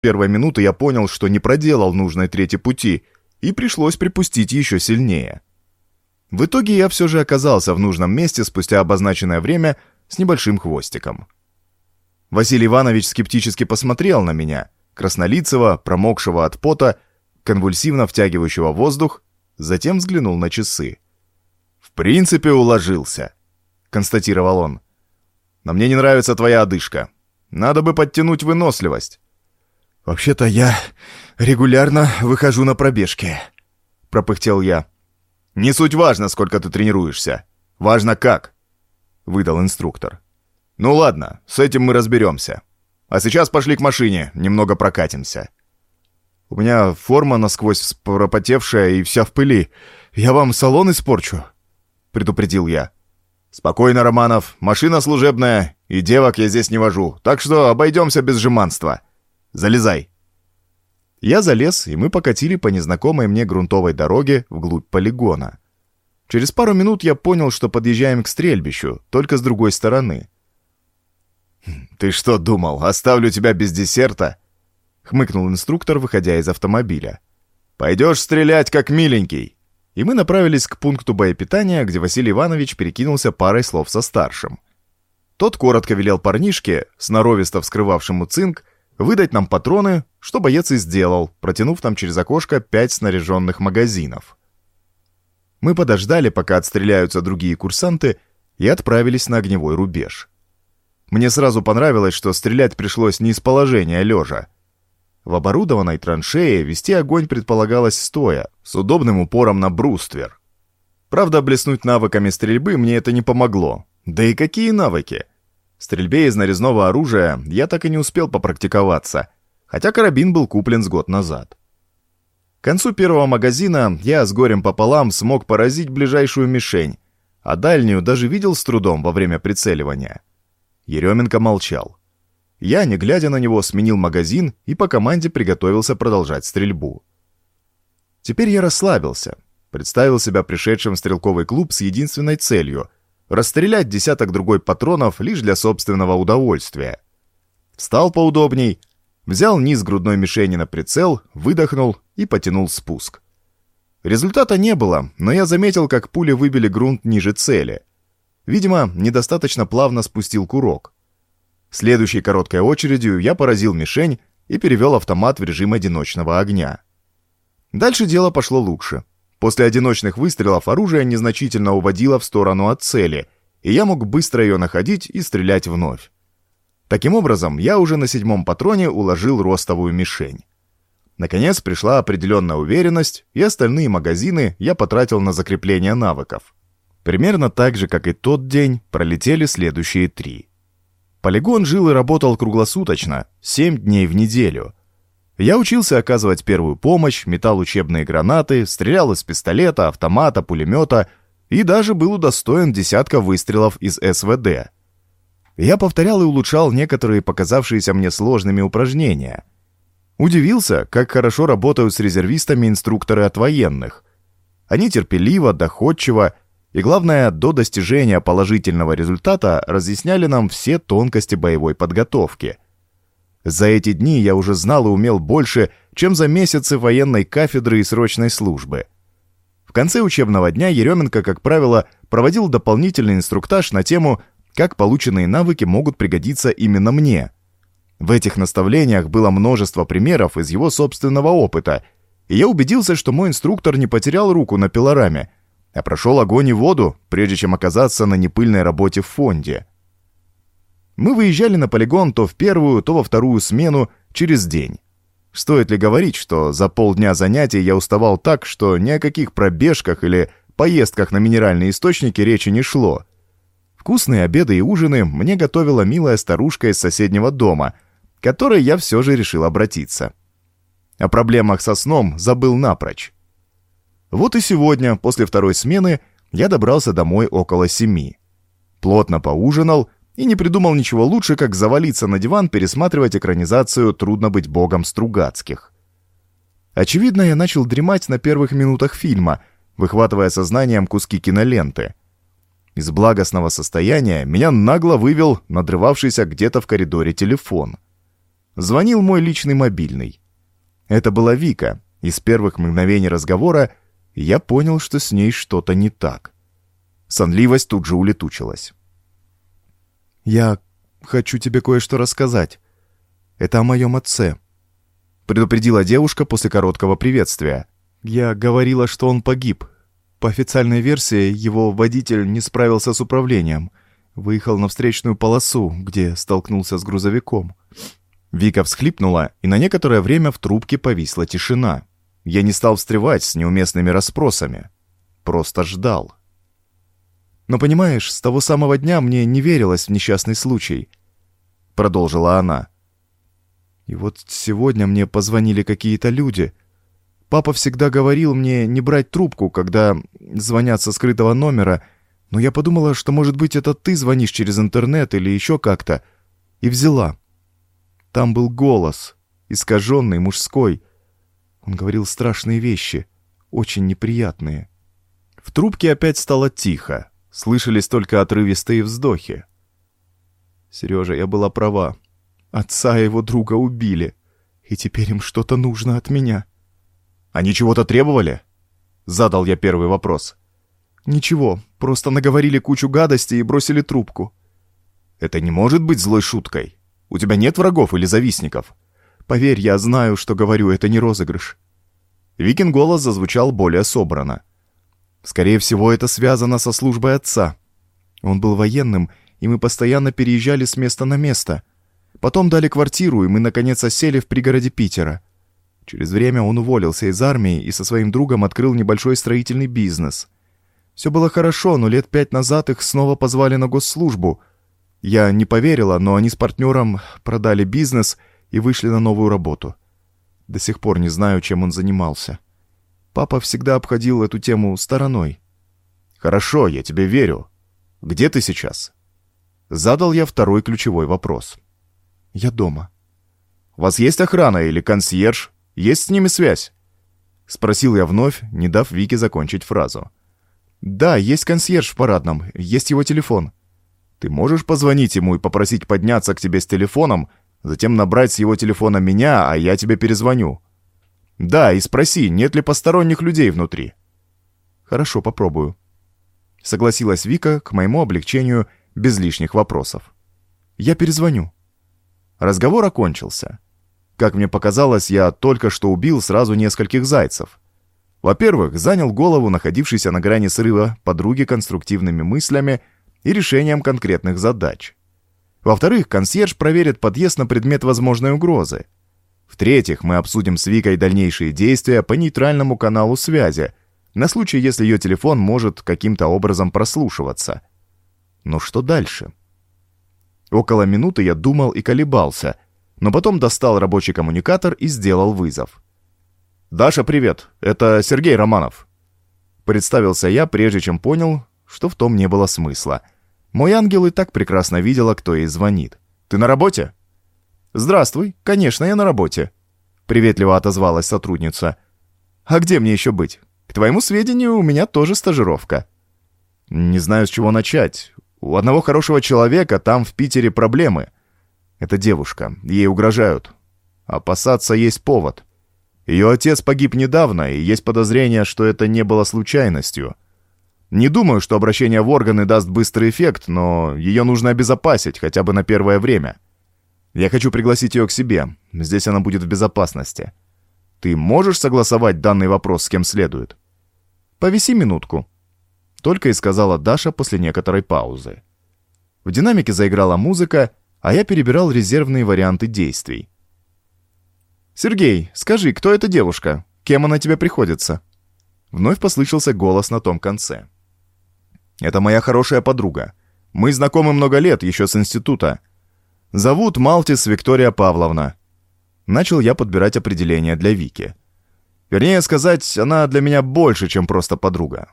первой минуты я понял, что не проделал нужной трети пути, и пришлось припустить еще сильнее. В итоге я все же оказался в нужном месте спустя обозначенное время с небольшим хвостиком. Василий Иванович скептически посмотрел на меня, краснолицего, промокшего от пота, конвульсивно втягивающего воздух, затем взглянул на часы. «В принципе, уложился», — констатировал он. «Но мне не нравится твоя одышка. Надо бы подтянуть выносливость». «Вообще-то я регулярно выхожу на пробежки», — пропыхтел я. «Не суть важно, сколько ты тренируешься. Важно как», — выдал инструктор. «Ну ладно, с этим мы разберемся. А сейчас пошли к машине, немного прокатимся». «У меня форма насквозь пропотевшая и вся в пыли. Я вам салон испорчу», — предупредил я. «Спокойно, Романов, машина служебная, и девок я здесь не вожу, так что обойдемся без жеманства. Залезай». Я залез, и мы покатили по незнакомой мне грунтовой дороге вглубь полигона. Через пару минут я понял, что подъезжаем к стрельбищу, только с другой стороны. «Ты что думал, оставлю тебя без десерта?» — хмыкнул инструктор, выходя из автомобиля. «Пойдешь стрелять, как миленький!» И мы направились к пункту боепитания, где Василий Иванович перекинулся парой слов со старшим. Тот коротко велел парнишке, сноровисто вскрывавшему цинк, выдать нам патроны, что боец и сделал, протянув нам через окошко пять снаряженных магазинов. Мы подождали, пока отстреляются другие курсанты, и отправились на огневой рубеж. Мне сразу понравилось, что стрелять пришлось не из положения лежа. В оборудованной траншее вести огонь предполагалось стоя, с удобным упором на бруствер. Правда, блеснуть навыками стрельбы мне это не помогло. Да и какие навыки? В стрельбе из нарезного оружия я так и не успел попрактиковаться, хотя карабин был куплен с год назад. К концу первого магазина я с горем пополам смог поразить ближайшую мишень, а дальнюю даже видел с трудом во время прицеливания. Еременко молчал. Я, не глядя на него, сменил магазин и по команде приготовился продолжать стрельбу. Теперь я расслабился, представил себя пришедшим в стрелковый клуб с единственной целью — расстрелять десяток другой патронов лишь для собственного удовольствия. Встал поудобней, взял низ грудной мишени на прицел, выдохнул и потянул спуск. Результата не было, но я заметил, как пули выбили грунт ниже цели. Видимо, недостаточно плавно спустил курок. Следующей короткой очередью я поразил мишень и перевел автомат в режим одиночного огня. Дальше дело пошло лучше. После одиночных выстрелов оружие незначительно уводило в сторону от цели, и я мог быстро ее находить и стрелять вновь. Таким образом, я уже на седьмом патроне уложил ростовую мишень. Наконец пришла определенная уверенность, и остальные магазины я потратил на закрепление навыков. Примерно так же, как и тот день, пролетели следующие три. Полигон жил и работал круглосуточно, 7 дней в неделю. Я учился оказывать первую помощь, метал учебные гранаты, стрелял из пистолета, автомата, пулемета и даже был удостоен десятка выстрелов из СВД. Я повторял и улучшал некоторые показавшиеся мне сложными упражнения. Удивился, как хорошо работают с резервистами инструкторы от военных. Они терпеливо, доходчиво и, главное, до достижения положительного результата разъясняли нам все тонкости боевой подготовки. За эти дни я уже знал и умел больше, чем за месяцы военной кафедры и срочной службы. В конце учебного дня Еременко, как правило, проводил дополнительный инструктаж на тему, как полученные навыки могут пригодиться именно мне. В этих наставлениях было множество примеров из его собственного опыта, и я убедился, что мой инструктор не потерял руку на пилораме – а прошел огонь и воду, прежде чем оказаться на непыльной работе в фонде. Мы выезжали на полигон то в первую, то во вторую смену через день. Стоит ли говорить, что за полдня занятий я уставал так, что ни о каких пробежках или поездках на минеральные источники речи не шло. Вкусные обеды и ужины мне готовила милая старушка из соседнего дома, к которой я все же решил обратиться. О проблемах со сном забыл напрочь. Вот и сегодня, после второй смены, я добрался домой около семи. Плотно поужинал и не придумал ничего лучше, как завалиться на диван пересматривать экранизацию «Трудно быть богом Стругацких». Очевидно, я начал дремать на первых минутах фильма, выхватывая сознанием куски киноленты. Из благостного состояния меня нагло вывел надрывавшийся где-то в коридоре телефон. звонил мой личный мобильный. Это была Вика, и с первых мгновений разговора я понял, что с ней что-то не так. Сонливость тут же улетучилась. «Я хочу тебе кое-что рассказать. Это о моем отце», — предупредила девушка после короткого приветствия. «Я говорила, что он погиб. По официальной версии, его водитель не справился с управлением. Выехал на встречную полосу, где столкнулся с грузовиком. Вика всхлипнула, и на некоторое время в трубке повисла тишина. Я не стал встревать с неуместными расспросами. Просто ждал. «Но понимаешь, с того самого дня мне не верилось в несчастный случай», — продолжила она. «И вот сегодня мне позвонили какие-то люди. Папа всегда говорил мне не брать трубку, когда звонят со скрытого номера, но я подумала, что, может быть, это ты звонишь через интернет или еще как-то, и взяла». Там был голос, искаженный, мужской. Он говорил страшные вещи, очень неприятные. В трубке опять стало тихо, слышались только отрывистые вздохи. Сережа, я была права. Отца и его друга убили, и теперь им что-то нужно от меня. Они чего-то требовали? Задал я первый вопрос. Ничего, просто наговорили кучу гадостей и бросили трубку. Это не может быть злой шуткой. У тебя нет врагов или завистников? Поверь, я знаю, что говорю, это не розыгрыш. Викин голос зазвучал более собрано. Скорее всего, это связано со службой отца. Он был военным, и мы постоянно переезжали с места на место. Потом дали квартиру, и мы, наконец, осели в пригороде Питера. Через время он уволился из армии и со своим другом открыл небольшой строительный бизнес. Все было хорошо, но лет пять назад их снова позвали на госслужбу — я не поверила, но они с партнером продали бизнес и вышли на новую работу. До сих пор не знаю, чем он занимался. Папа всегда обходил эту тему стороной. «Хорошо, я тебе верю. Где ты сейчас?» Задал я второй ключевой вопрос. «Я дома». «У вас есть охрана или консьерж? Есть с ними связь?» Спросил я вновь, не дав Вике закончить фразу. «Да, есть консьерж в парадном, есть его телефон». Ты можешь позвонить ему и попросить подняться к тебе с телефоном, затем набрать с его телефона меня, а я тебе перезвоню. Да, и спроси, нет ли посторонних людей внутри. Хорошо, попробую. Согласилась Вика к моему облегчению без лишних вопросов. Я перезвоню. Разговор окончился. Как мне показалось, я только что убил сразу нескольких зайцев. Во-первых, занял голову находившейся на грани срыва подруги конструктивными мыслями и решением конкретных задач. Во-вторых, консьерж проверит подъезд на предмет возможной угрозы. В-третьих, мы обсудим с Викой дальнейшие действия по нейтральному каналу связи, на случай, если ее телефон может каким-то образом прослушиваться. Но что дальше? Около минуты я думал и колебался, но потом достал рабочий коммуникатор и сделал вызов. «Даша, привет, это Сергей Романов». Представился я, прежде чем понял, что в том не было смысла. Мой ангел и так прекрасно видела, кто ей звонит. «Ты на работе?» «Здравствуй, конечно, я на работе», — приветливо отозвалась сотрудница. «А где мне еще быть? К твоему сведению, у меня тоже стажировка». «Не знаю, с чего начать. У одного хорошего человека там в Питере проблемы. Это девушка, ей угрожают. Опасаться есть повод. Ее отец погиб недавно, и есть подозрение, что это не было случайностью». Не думаю, что обращение в органы даст быстрый эффект, но ее нужно обезопасить хотя бы на первое время. Я хочу пригласить ее к себе. Здесь она будет в безопасности. Ты можешь согласовать данный вопрос с кем следует? Повиси минутку. Только и сказала Даша после некоторой паузы. В динамике заиграла музыка, а я перебирал резервные варианты действий. «Сергей, скажи, кто эта девушка? Кем она тебе приходится?» Вновь послышался голос на том конце. Это моя хорошая подруга. Мы знакомы много лет, еще с института. Зовут Малтис Виктория Павловна. Начал я подбирать определение для Вики. Вернее сказать, она для меня больше, чем просто подруга.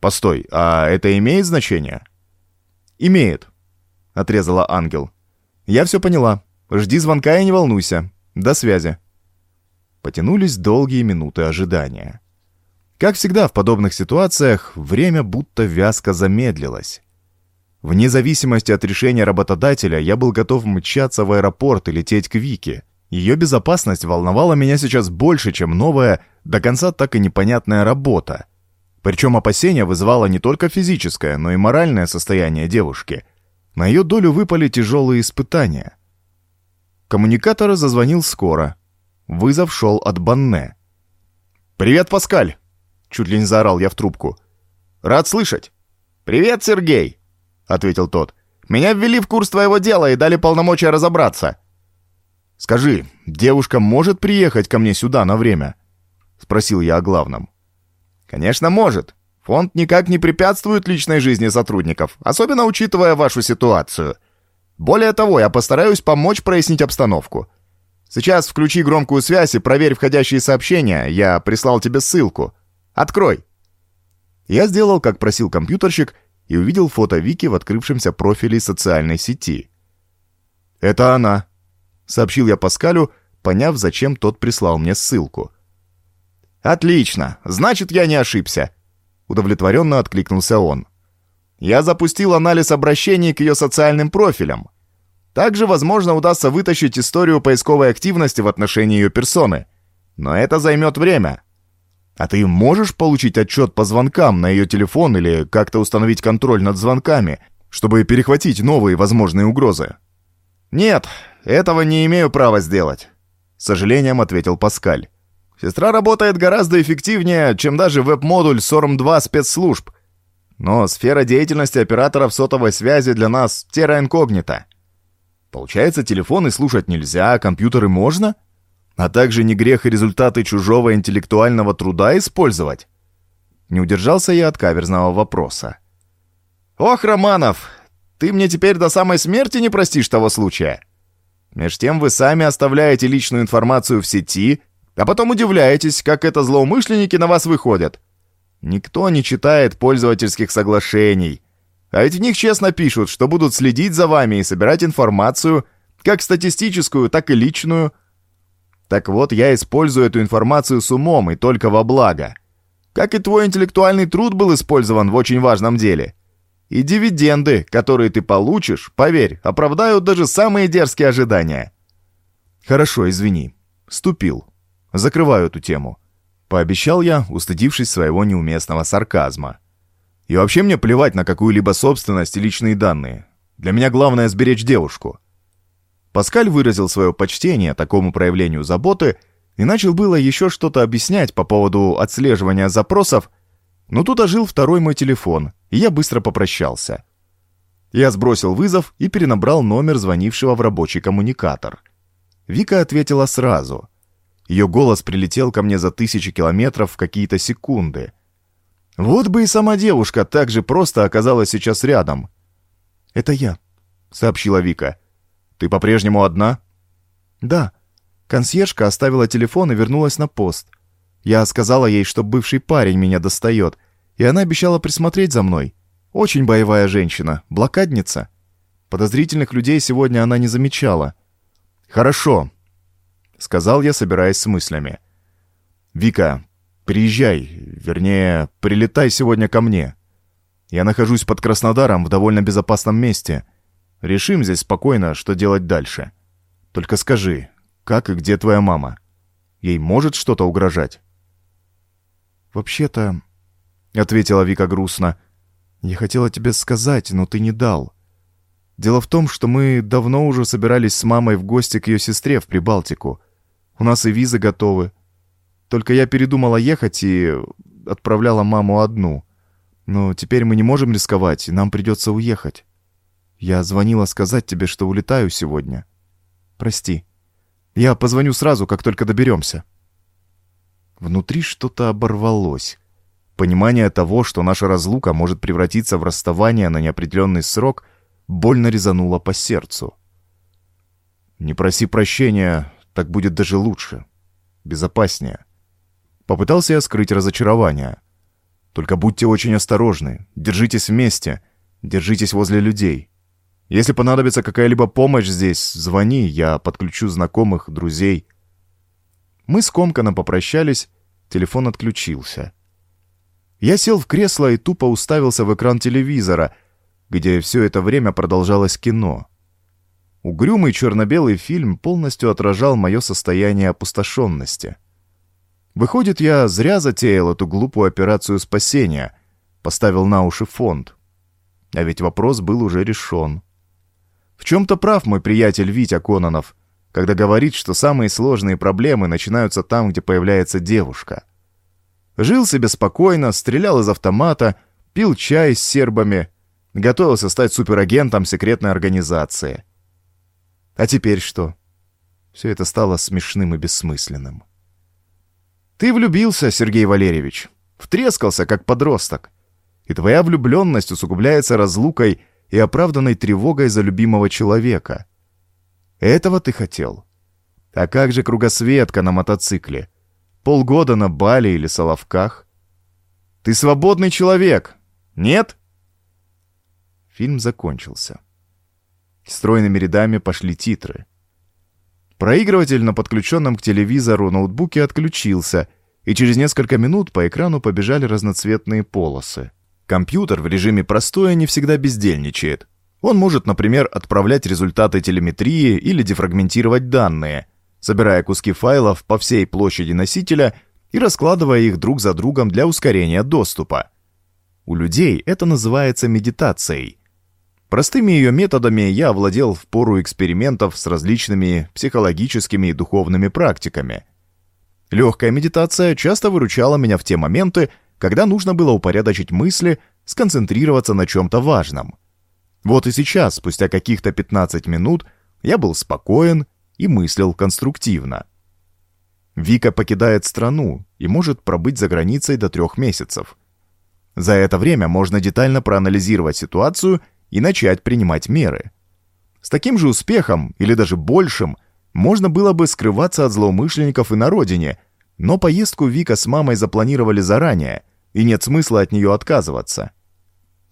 Постой, а это имеет значение? Имеет, отрезала ангел. Я все поняла. Жди звонка и не волнуйся. До связи. Потянулись долгие минуты ожидания. Как всегда в подобных ситуациях, время будто вязко замедлилось. Вне зависимости от решения работодателя, я был готов мчаться в аэропорт и лететь к Вике. Ее безопасность волновала меня сейчас больше, чем новая, до конца так и непонятная работа. Причем опасения вызывало не только физическое, но и моральное состояние девушки. На ее долю выпали тяжелые испытания. Коммуникатор зазвонил скоро. Вызов шел от Банне. «Привет, Паскаль!» Чуть ли не заорал я в трубку. «Рад слышать!» «Привет, Сергей!» Ответил тот. «Меня ввели в курс твоего дела и дали полномочия разобраться». «Скажи, девушка может приехать ко мне сюда на время?» Спросил я о главном. «Конечно, может. Фонд никак не препятствует личной жизни сотрудников, особенно учитывая вашу ситуацию. Более того, я постараюсь помочь прояснить обстановку. Сейчас включи громкую связь и проверь входящие сообщения. Я прислал тебе ссылку. Открой!» Я сделал, как просил компьютерщик, и увидел фото Вики в открывшемся профиле социальной сети. «Это она», — сообщил я Паскалю, поняв, зачем тот прислал мне ссылку. «Отлично! Значит, я не ошибся!» Удовлетворенно откликнулся он. «Я запустил анализ обращений к ее социальным профилям. Также, возможно, удастся вытащить историю поисковой активности в отношении ее персоны. Но это займет время. А ты можешь получить отчет по звонкам на ее телефон или как-то установить контроль над звонками, чтобы перехватить новые возможные угрозы?» «Нет, этого не имею права сделать», — с сожалением ответил Паскаль. Сестра работает гораздо эффективнее, чем даже веб-модуль SORM-2 спецслужб. Но сфера деятельности операторов сотовой связи для нас терра инкогнита. Получается, телефоны слушать нельзя, а компьютеры можно? А также не грех и результаты чужого интеллектуального труда использовать? Не удержался я от каверзного вопроса. «Ох, Романов, ты мне теперь до самой смерти не простишь того случая. Меж тем вы сами оставляете личную информацию в сети, а потом удивляетесь, как это злоумышленники на вас выходят. Никто не читает пользовательских соглашений. А ведь в них честно пишут, что будут следить за вами и собирать информацию, как статистическую, так и личную. Так вот, я использую эту информацию с умом и только во благо. Как и твой интеллектуальный труд был использован в очень важном деле. И дивиденды, которые ты получишь, поверь, оправдают даже самые дерзкие ожидания. Хорошо, извини. Ступил. Закрываю эту тему. Пообещал я, устыдившись своего неуместного сарказма. И вообще мне плевать на какую-либо собственность и личные данные. Для меня главное сберечь девушку. Паскаль выразил свое почтение такому проявлению заботы и начал было еще что-то объяснять по поводу отслеживания запросов, но тут ожил второй мой телефон, и я быстро попрощался. Я сбросил вызов и перенабрал номер звонившего в рабочий коммуникатор. Вика ответила сразу. Ее голос прилетел ко мне за тысячи километров в какие-то секунды. Вот бы и сама девушка так же просто оказалась сейчас рядом. «Это я», — сообщила Вика. «Ты по-прежнему одна?» «Да». Консьержка оставила телефон и вернулась на пост. Я сказала ей, что бывший парень меня достает, и она обещала присмотреть за мной. Очень боевая женщина, блокадница. Подозрительных людей сегодня она не замечала. «Хорошо», сказал я, собираясь с мыслями. «Вика, приезжай, вернее, прилетай сегодня ко мне. Я нахожусь под Краснодаром в довольно безопасном месте. Решим здесь спокойно, что делать дальше. Только скажи, как и где твоя мама? Ей может что-то угрожать?» «Вообще-то...» — ответила Вика грустно. «Я хотела тебе сказать, но ты не дал. Дело в том, что мы давно уже собирались с мамой в гости к ее сестре в Прибалтику. У нас и визы готовы. Только я передумала ехать и отправляла маму одну. Но теперь мы не можем рисковать, и нам придется уехать. Я звонила сказать тебе, что улетаю сегодня. Прости. Я позвоню сразу, как только доберемся. Внутри что-то оборвалось. Понимание того, что наша разлука может превратиться в расставание на неопределенный срок, больно резануло по сердцу. «Не проси прощения, так будет даже лучше. Безопаснее. Попытался я скрыть разочарование. Только будьте очень осторожны. Держитесь вместе. Держитесь возле людей. Если понадобится какая-либо помощь здесь, звони, я подключу знакомых, друзей. Мы скомканно попрощались, телефон отключился. Я сел в кресло и тупо уставился в экран телевизора, где все это время продолжалось кино. Угрюмый черно-белый фильм полностью отражал мое состояние опустошенности. Выходит, я зря затеял эту глупую операцию спасения, поставил на уши фонд. А ведь вопрос был уже решен. В чем-то прав мой приятель Витя Кононов, когда говорит, что самые сложные проблемы начинаются там, где появляется девушка. Жил себе спокойно, стрелял из автомата, пил чай с сербами, готовился стать суперагентом секретной организации. А теперь что? Все это стало смешным и бессмысленным. Ты влюбился, Сергей Валерьевич, втрескался, как подросток. И твоя влюбленность усугубляется разлукой и оправданной тревогой за любимого человека. Этого ты хотел. А как же кругосветка на мотоцикле? Полгода на Бали или Соловках? Ты свободный человек, нет? Фильм закончился. Стройными рядами пошли титры. Проигрыватель на подключенном к телевизору ноутбуке отключился, и через несколько минут по экрану побежали разноцветные полосы. Компьютер в режиме простоя не всегда бездельничает. Он может, например, отправлять результаты телеметрии или дефрагментировать данные, собирая куски файлов по всей площади носителя и раскладывая их друг за другом для ускорения доступа. У людей это называется медитацией. Простыми ее методами я овладел в пору экспериментов с различными психологическими и духовными практиками. Легкая медитация часто выручала меня в те моменты, когда нужно было упорядочить мысли, сконцентрироваться на чем-то важном. Вот и сейчас, спустя каких-то 15 минут, я был спокоен и мыслил конструктивно. Вика покидает страну и может пробыть за границей до трех месяцев. За это время можно детально проанализировать ситуацию и начать принимать меры. С таким же успехом, или даже большим, можно было бы скрываться от злоумышленников и на родине, но поездку Вика с мамой запланировали заранее, и нет смысла от нее отказываться.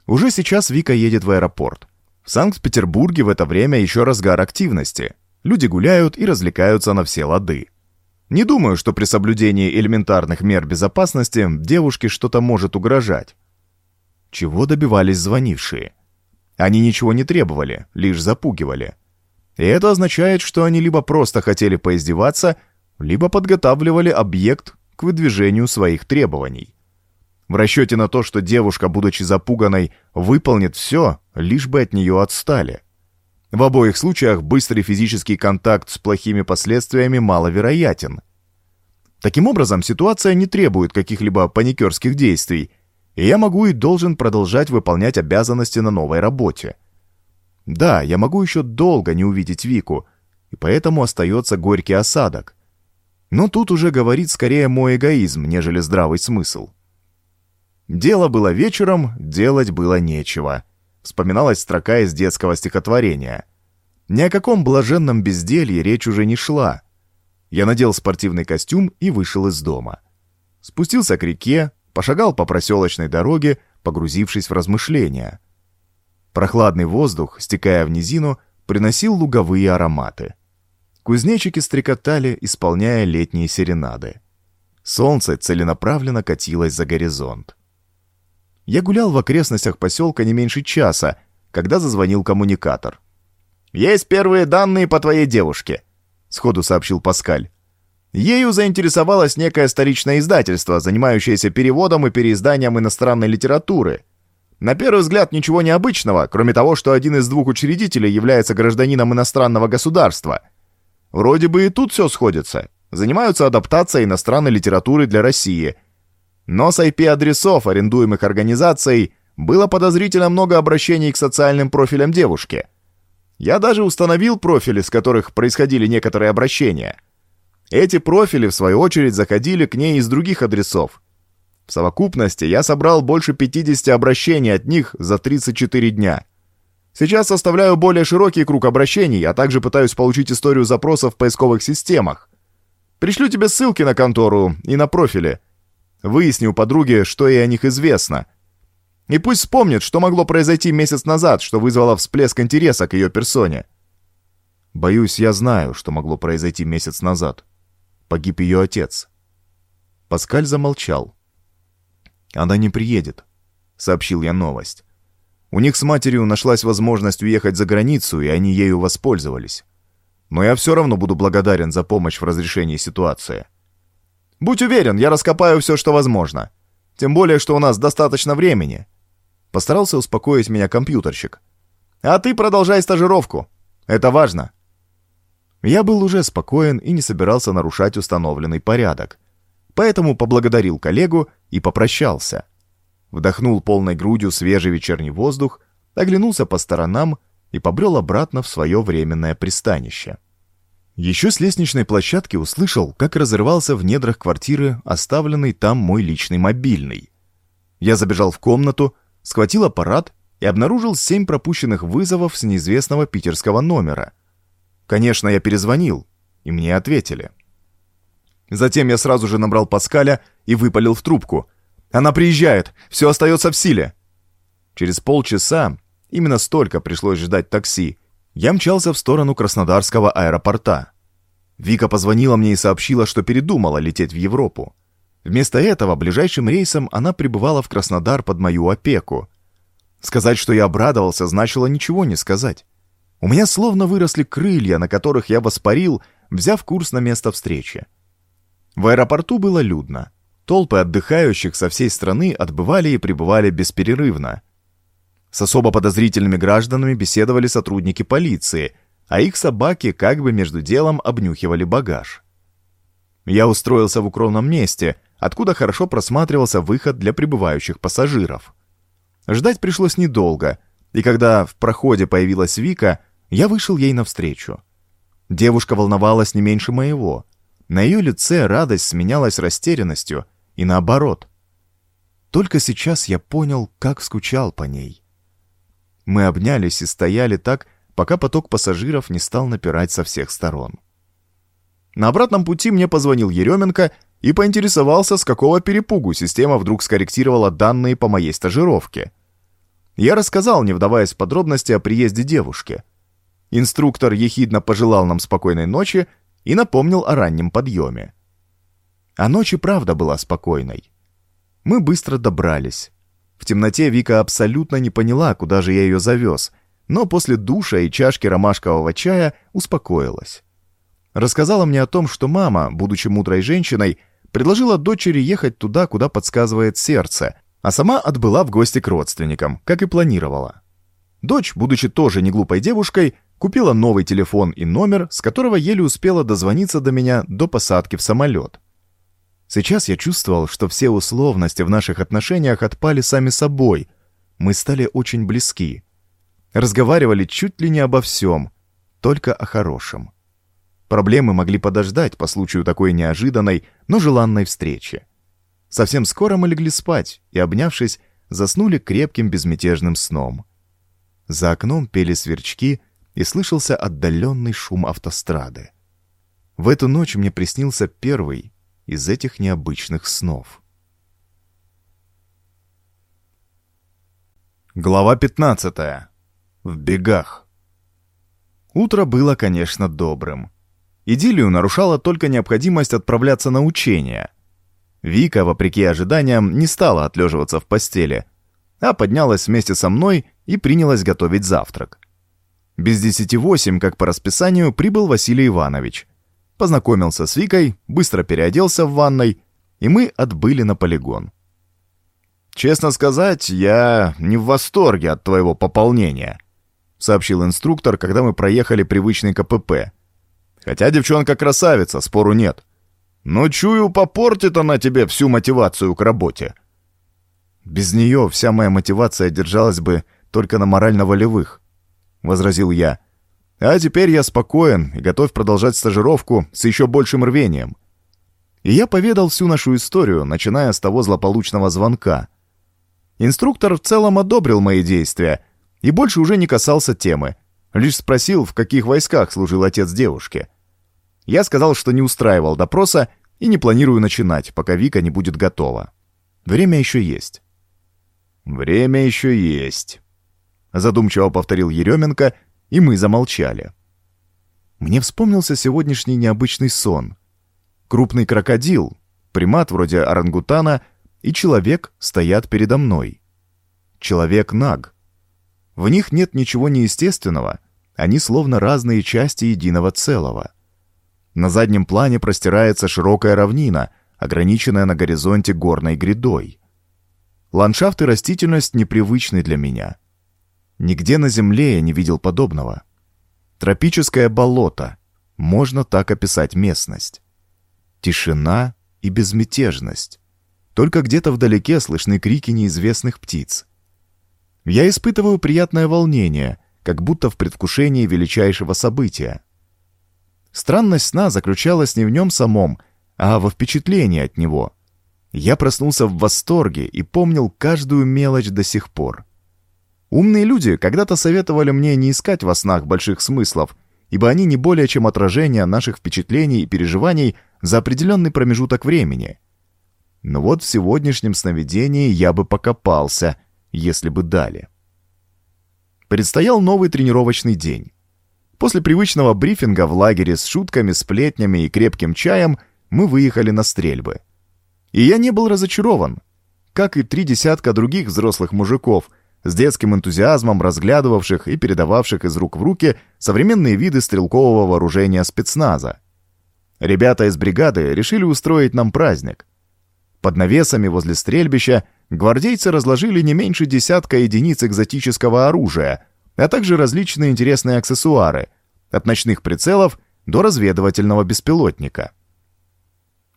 Уже сейчас Вика едет в аэропорт. В Санкт-Петербурге в это время еще разгар активности. Люди гуляют и развлекаются на все лады. Не думаю, что при соблюдении элементарных мер безопасности девушке что-то может угрожать. Чего добивались звонившие? Они ничего не требовали, лишь запугивали. И это означает, что они либо просто хотели поиздеваться, либо подготавливали объект к выдвижению своих требований в расчете на то, что девушка, будучи запуганной, выполнит все, лишь бы от нее отстали. В обоих случаях быстрый физический контакт с плохими последствиями маловероятен. Таким образом, ситуация не требует каких-либо паникерских действий, и я могу и должен продолжать выполнять обязанности на новой работе. Да, я могу еще долго не увидеть Вику, и поэтому остается горький осадок. Но тут уже говорит скорее мой эгоизм, нежели здравый смысл. Дело было вечером, делать было нечего. Вспоминалась строка из детского стихотворения. Ни о каком блаженном безделье речь уже не шла. Я надел спортивный костюм и вышел из дома. Спустился к реке, пошагал по проселочной дороге, погрузившись в размышления. Прохладный воздух, стекая в низину, приносил луговые ароматы. Кузнечики стрекотали, исполняя летние серенады. Солнце целенаправленно катилось за горизонт. Я гулял в окрестностях поселка не меньше часа, когда зазвонил коммуникатор. «Есть первые данные по твоей девушке», — сходу сообщил Паскаль. Ею заинтересовалось некое столичное издательство, занимающееся переводом и переизданием иностранной литературы. На первый взгляд ничего необычного, кроме того, что один из двух учредителей является гражданином иностранного государства. Вроде бы и тут все сходится. Занимаются адаптацией иностранной литературы для России — но с IP-адресов, арендуемых организацией, было подозрительно много обращений к социальным профилям девушки. Я даже установил профили, с которых происходили некоторые обращения. Эти профили, в свою очередь, заходили к ней из других адресов. В совокупности я собрал больше 50 обращений от них за 34 дня. Сейчас составляю более широкий круг обращений, а также пытаюсь получить историю запросов в поисковых системах. Пришлю тебе ссылки на контору и на профили – Выясни у подруги, что ей о них известно. И пусть вспомнит, что могло произойти месяц назад, что вызвало всплеск интереса к ее персоне. Боюсь, я знаю, что могло произойти месяц назад. Погиб ее отец. Паскаль замолчал. «Она не приедет», — сообщил я новость. У них с матерью нашлась возможность уехать за границу, и они ею воспользовались. Но я все равно буду благодарен за помощь в разрешении ситуации. Будь уверен, я раскопаю все, что возможно. Тем более, что у нас достаточно времени. Постарался успокоить меня компьютерщик. А ты продолжай стажировку. Это важно. Я был уже спокоен и не собирался нарушать установленный порядок. Поэтому поблагодарил коллегу и попрощался. Вдохнул полной грудью свежий вечерний воздух, оглянулся по сторонам и побрел обратно в свое временное пристанище. Еще с лестничной площадки услышал, как разрывался в недрах квартиры оставленный там мой личный мобильный. Я забежал в комнату, схватил аппарат и обнаружил семь пропущенных вызовов с неизвестного питерского номера. Конечно, я перезвонил, и мне ответили. Затем я сразу же набрал Паскаля и выпалил в трубку. «Она приезжает! Все остается в силе!» Через полчаса, именно столько пришлось ждать такси, я мчался в сторону Краснодарского аэропорта. Вика позвонила мне и сообщила, что передумала лететь в Европу. Вместо этого ближайшим рейсом она прибывала в Краснодар под мою опеку. Сказать, что я обрадовался, значило ничего не сказать. У меня словно выросли крылья, на которых я воспарил, взяв курс на место встречи. В аэропорту было людно. Толпы отдыхающих со всей страны отбывали и прибывали бесперерывно. С особо подозрительными гражданами беседовали сотрудники полиции, а их собаки как бы между делом обнюхивали багаж. Я устроился в укромном месте, откуда хорошо просматривался выход для прибывающих пассажиров. Ждать пришлось недолго, и когда в проходе появилась Вика, я вышел ей навстречу. Девушка волновалась не меньше моего. На ее лице радость сменялась растерянностью, и наоборот. Только сейчас я понял, как скучал по ней. Мы обнялись и стояли так, пока поток пассажиров не стал напирать со всех сторон. На обратном пути мне позвонил Еременко и поинтересовался, с какого перепугу система вдруг скорректировала данные по моей стажировке. Я рассказал, не вдаваясь в подробности о приезде девушки. Инструктор ехидно пожелал нам спокойной ночи и напомнил о раннем подъеме. А ночь и правда была спокойной. Мы быстро добрались. В темноте Вика абсолютно не поняла, куда же я ее завез, но после душа и чашки ромашкового чая успокоилась. Рассказала мне о том, что мама, будучи мудрой женщиной, предложила дочери ехать туда, куда подсказывает сердце, а сама отбыла в гости к родственникам, как и планировала. Дочь, будучи тоже не глупой девушкой, Купила новый телефон и номер, с которого еле успела дозвониться до меня до посадки в самолет. Сейчас я чувствовал, что все условности в наших отношениях отпали сами собой. Мы стали очень близки. Разговаривали чуть ли не обо всем, только о хорошем. Проблемы могли подождать по случаю такой неожиданной, но желанной встречи. Совсем скоро мы легли спать и, обнявшись, заснули крепким безмятежным сном. За окном пели сверчки, и слышался отдаленный шум автострады. В эту ночь мне приснился первый из этих необычных снов. Глава 15. В бегах. Утро было, конечно, добрым. Идиллию нарушала только необходимость отправляться на учения. Вика, вопреки ожиданиям, не стала отлеживаться в постели, а поднялась вместе со мной и принялась готовить завтрак. Без десяти восемь, как по расписанию, прибыл Василий Иванович. Познакомился с Викой, быстро переоделся в ванной, и мы отбыли на полигон. «Честно сказать, я не в восторге от твоего пополнения», сообщил инструктор, когда мы проехали привычный КПП. «Хотя девчонка красавица, спору нет. Но, чую, попортит она тебе всю мотивацию к работе». Без нее вся моя мотивация держалась бы только на морально-волевых. — возразил я. «А теперь я спокоен и готов продолжать стажировку с еще большим рвением». И я поведал всю нашу историю, начиная с того злополучного звонка. Инструктор в целом одобрил мои действия и больше уже не касался темы, лишь спросил, в каких войсках служил отец девушки. Я сказал, что не устраивал допроса и не планирую начинать, пока Вика не будет готова. Время еще есть. «Время еще есть», задумчиво повторил Еременко, и мы замолчали. Мне вспомнился сегодняшний необычный сон. Крупный крокодил, примат вроде орангутана, и человек стоят передо мной. Человек-наг. В них нет ничего неестественного, они словно разные части единого целого. На заднем плане простирается широкая равнина, ограниченная на горизонте горной грядой. Ландшафт и растительность непривычны для меня. Нигде на Земле я не видел подобного. Тропическое болото. Можно так описать местность. Тишина и безмятежность. Только где-то вдалеке слышны крики неизвестных птиц. Я испытываю приятное волнение, как будто в предвкушении величайшего события. Странность сна заключалась не в нем самом, а во впечатлении от него. Я проснулся в восторге и помнил каждую мелочь до сих пор. Умные люди когда-то советовали мне не искать во снах больших смыслов, ибо они не более чем отражение наших впечатлений и переживаний за определенный промежуток времени. Но вот в сегодняшнем сновидении я бы покопался, если бы дали. Предстоял новый тренировочный день. После привычного брифинга в лагере с шутками, сплетнями и крепким чаем мы выехали на стрельбы. И я не был разочарован. Как и три десятка других взрослых мужиков, с детским энтузиазмом разглядывавших и передававших из рук в руки современные виды стрелкового вооружения спецназа. Ребята из бригады решили устроить нам праздник. Под навесами возле стрельбища гвардейцы разложили не меньше десятка единиц экзотического оружия, а также различные интересные аксессуары, от ночных прицелов до разведывательного беспилотника.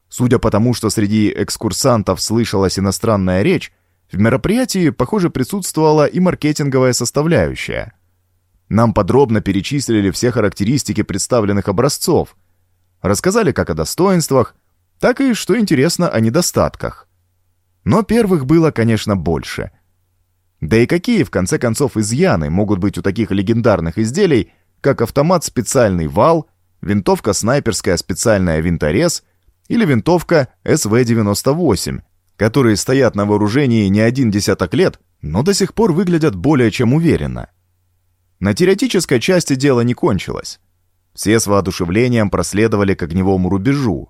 Судя по тому, что среди экскурсантов слышалась иностранная речь, в мероприятии, похоже, присутствовала и маркетинговая составляющая. Нам подробно перечислили все характеристики представленных образцов, рассказали как о достоинствах, так и, что интересно, о недостатках. Но первых было, конечно, больше – да и какие, в конце концов, изъяны могут быть у таких легендарных изделий, как автомат специальный вал, винтовка снайперская специальная винторез или винтовка СВ-98, которые стоят на вооружении не один десяток лет, но до сих пор выглядят более чем уверенно. На теоретической части дело не кончилось. Все с воодушевлением проследовали к огневому рубежу.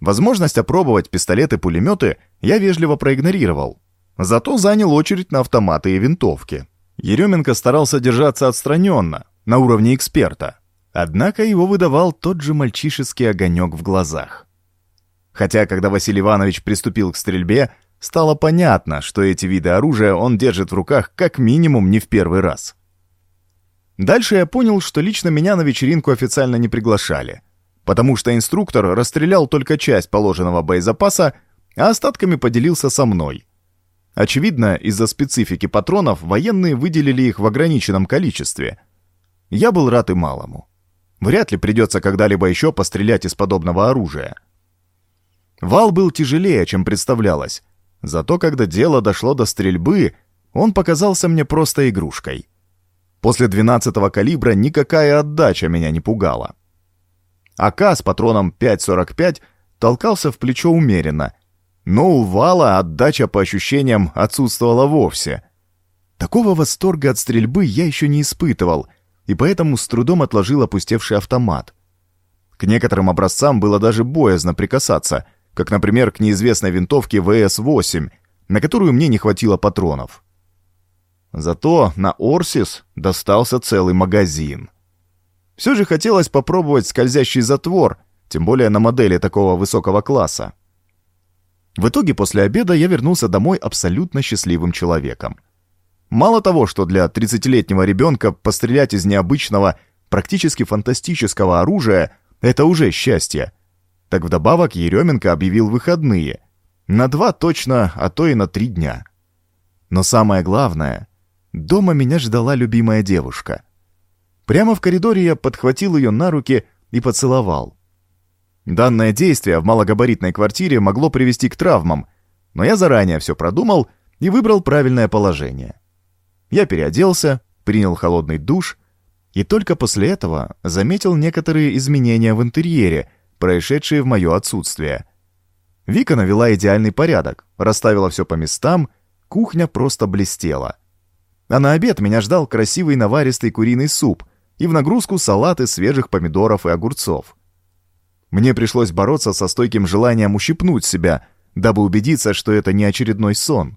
Возможность опробовать пистолеты-пулеметы я вежливо проигнорировал, Зато занял очередь на автоматы и винтовки. Еременко старался держаться отстраненно, на уровне эксперта. Однако его выдавал тот же мальчишеский огонек в глазах. Хотя, когда Василий Иванович приступил к стрельбе, стало понятно, что эти виды оружия он держит в руках как минимум не в первый раз. Дальше я понял, что лично меня на вечеринку официально не приглашали, потому что инструктор расстрелял только часть положенного боезапаса, а остатками поделился со мной — Очевидно, из-за специфики патронов военные выделили их в ограниченном количестве. Я был рад и малому. Вряд ли придется когда-либо еще пострелять из подобного оружия. Вал был тяжелее, чем представлялось. Зато когда дело дошло до стрельбы, он показался мне просто игрушкой. После 12-го калибра никакая отдача меня не пугала. АК с патроном 5.45 толкался в плечо умеренно — но у Вала отдача по ощущениям отсутствовала вовсе. Такого восторга от стрельбы я еще не испытывал, и поэтому с трудом отложил опустевший автомат. К некоторым образцам было даже боязно прикасаться, как, например, к неизвестной винтовке ВС-8, на которую мне не хватило патронов. Зато на Орсис достался целый магазин. Все же хотелось попробовать скользящий затвор, тем более на модели такого высокого класса. В итоге после обеда я вернулся домой абсолютно счастливым человеком. Мало того, что для 30-летнего ребенка пострелять из необычного, практически фантастического оружия – это уже счастье. Так вдобавок Еременко объявил выходные. На два точно, а то и на три дня. Но самое главное – дома меня ждала любимая девушка. Прямо в коридоре я подхватил ее на руки и поцеловал. Данное действие в малогабаритной квартире могло привести к травмам, но я заранее все продумал и выбрал правильное положение. Я переоделся, принял холодный душ и только после этого заметил некоторые изменения в интерьере, происшедшие в мое отсутствие. Вика навела идеальный порядок, расставила все по местам, кухня просто блестела. А на обед меня ждал красивый наваристый куриный суп и в нагрузку салаты свежих помидоров и огурцов. Мне пришлось бороться со стойким желанием ущипнуть себя, дабы убедиться, что это не очередной сон.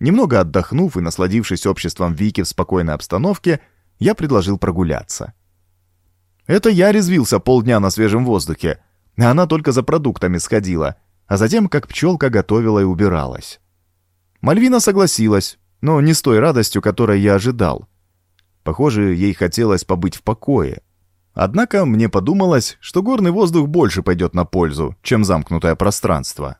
Немного отдохнув и насладившись обществом Вики в спокойной обстановке, я предложил прогуляться. Это я резвился полдня на свежем воздухе, а она только за продуктами сходила, а затем как пчелка готовила и убиралась. Мальвина согласилась, но не с той радостью, которой я ожидал. Похоже, ей хотелось побыть в покое. Однако мне подумалось, что горный воздух больше пойдет на пользу, чем замкнутое пространство.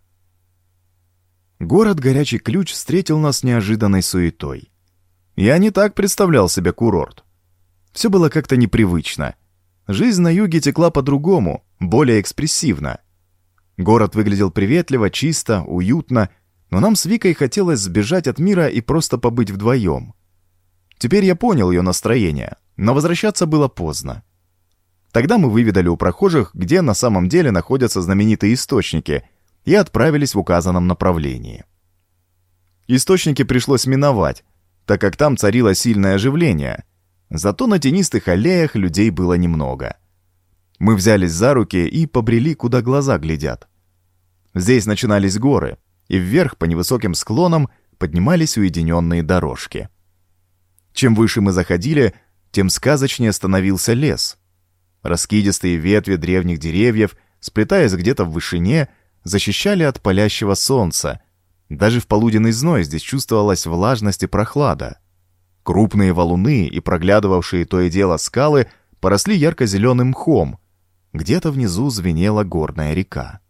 Город Горячий Ключ встретил нас неожиданной суетой. Я не так представлял себе курорт. Все было как-то непривычно. Жизнь на юге текла по-другому, более экспрессивно. Город выглядел приветливо, чисто, уютно, но нам с Викой хотелось сбежать от мира и просто побыть вдвоем. Теперь я понял ее настроение, но возвращаться было поздно. Тогда мы выведали у прохожих, где на самом деле находятся знаменитые источники, и отправились в указанном направлении. Источники пришлось миновать, так как там царило сильное оживление, зато на тенистых аллеях людей было немного. Мы взялись за руки и побрели, куда глаза глядят. Здесь начинались горы, и вверх по невысоким склонам поднимались уединенные дорожки. Чем выше мы заходили, тем сказочнее становился лес. Раскидистые ветви древних деревьев, сплетаясь где-то в вышине, защищали от палящего солнца. Даже в полуденный зной здесь чувствовалась влажность и прохлада. Крупные валуны и проглядывавшие то и дело скалы поросли ярко-зеленым мхом. Где-то внизу звенела горная река.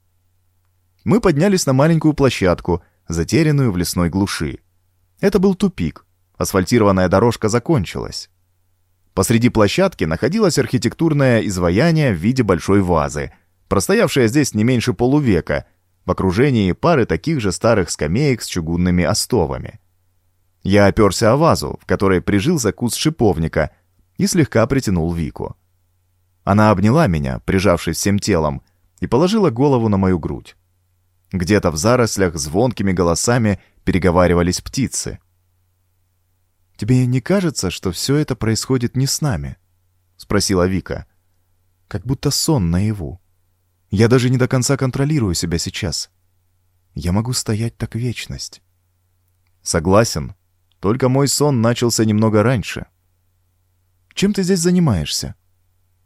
Мы поднялись на маленькую площадку, затерянную в лесной глуши. Это был тупик. Асфальтированная дорожка закончилась. Посреди площадки находилось архитектурное изваяние в виде большой вазы, простоявшее здесь не меньше полувека, в окружении пары таких же старых скамеек с чугунными остовами. Я оперся о вазу, в которой прижился куст шиповника, и слегка притянул Вику. Она обняла меня, прижавшись всем телом, и положила голову на мою грудь. Где-то в зарослях звонкими голосами переговаривались птицы. «Тебе не кажется, что все это происходит не с нами?» — спросила Вика. «Как будто сон наяву. Я даже не до конца контролирую себя сейчас. Я могу стоять так вечность». «Согласен. Только мой сон начался немного раньше». «Чем ты здесь занимаешься?»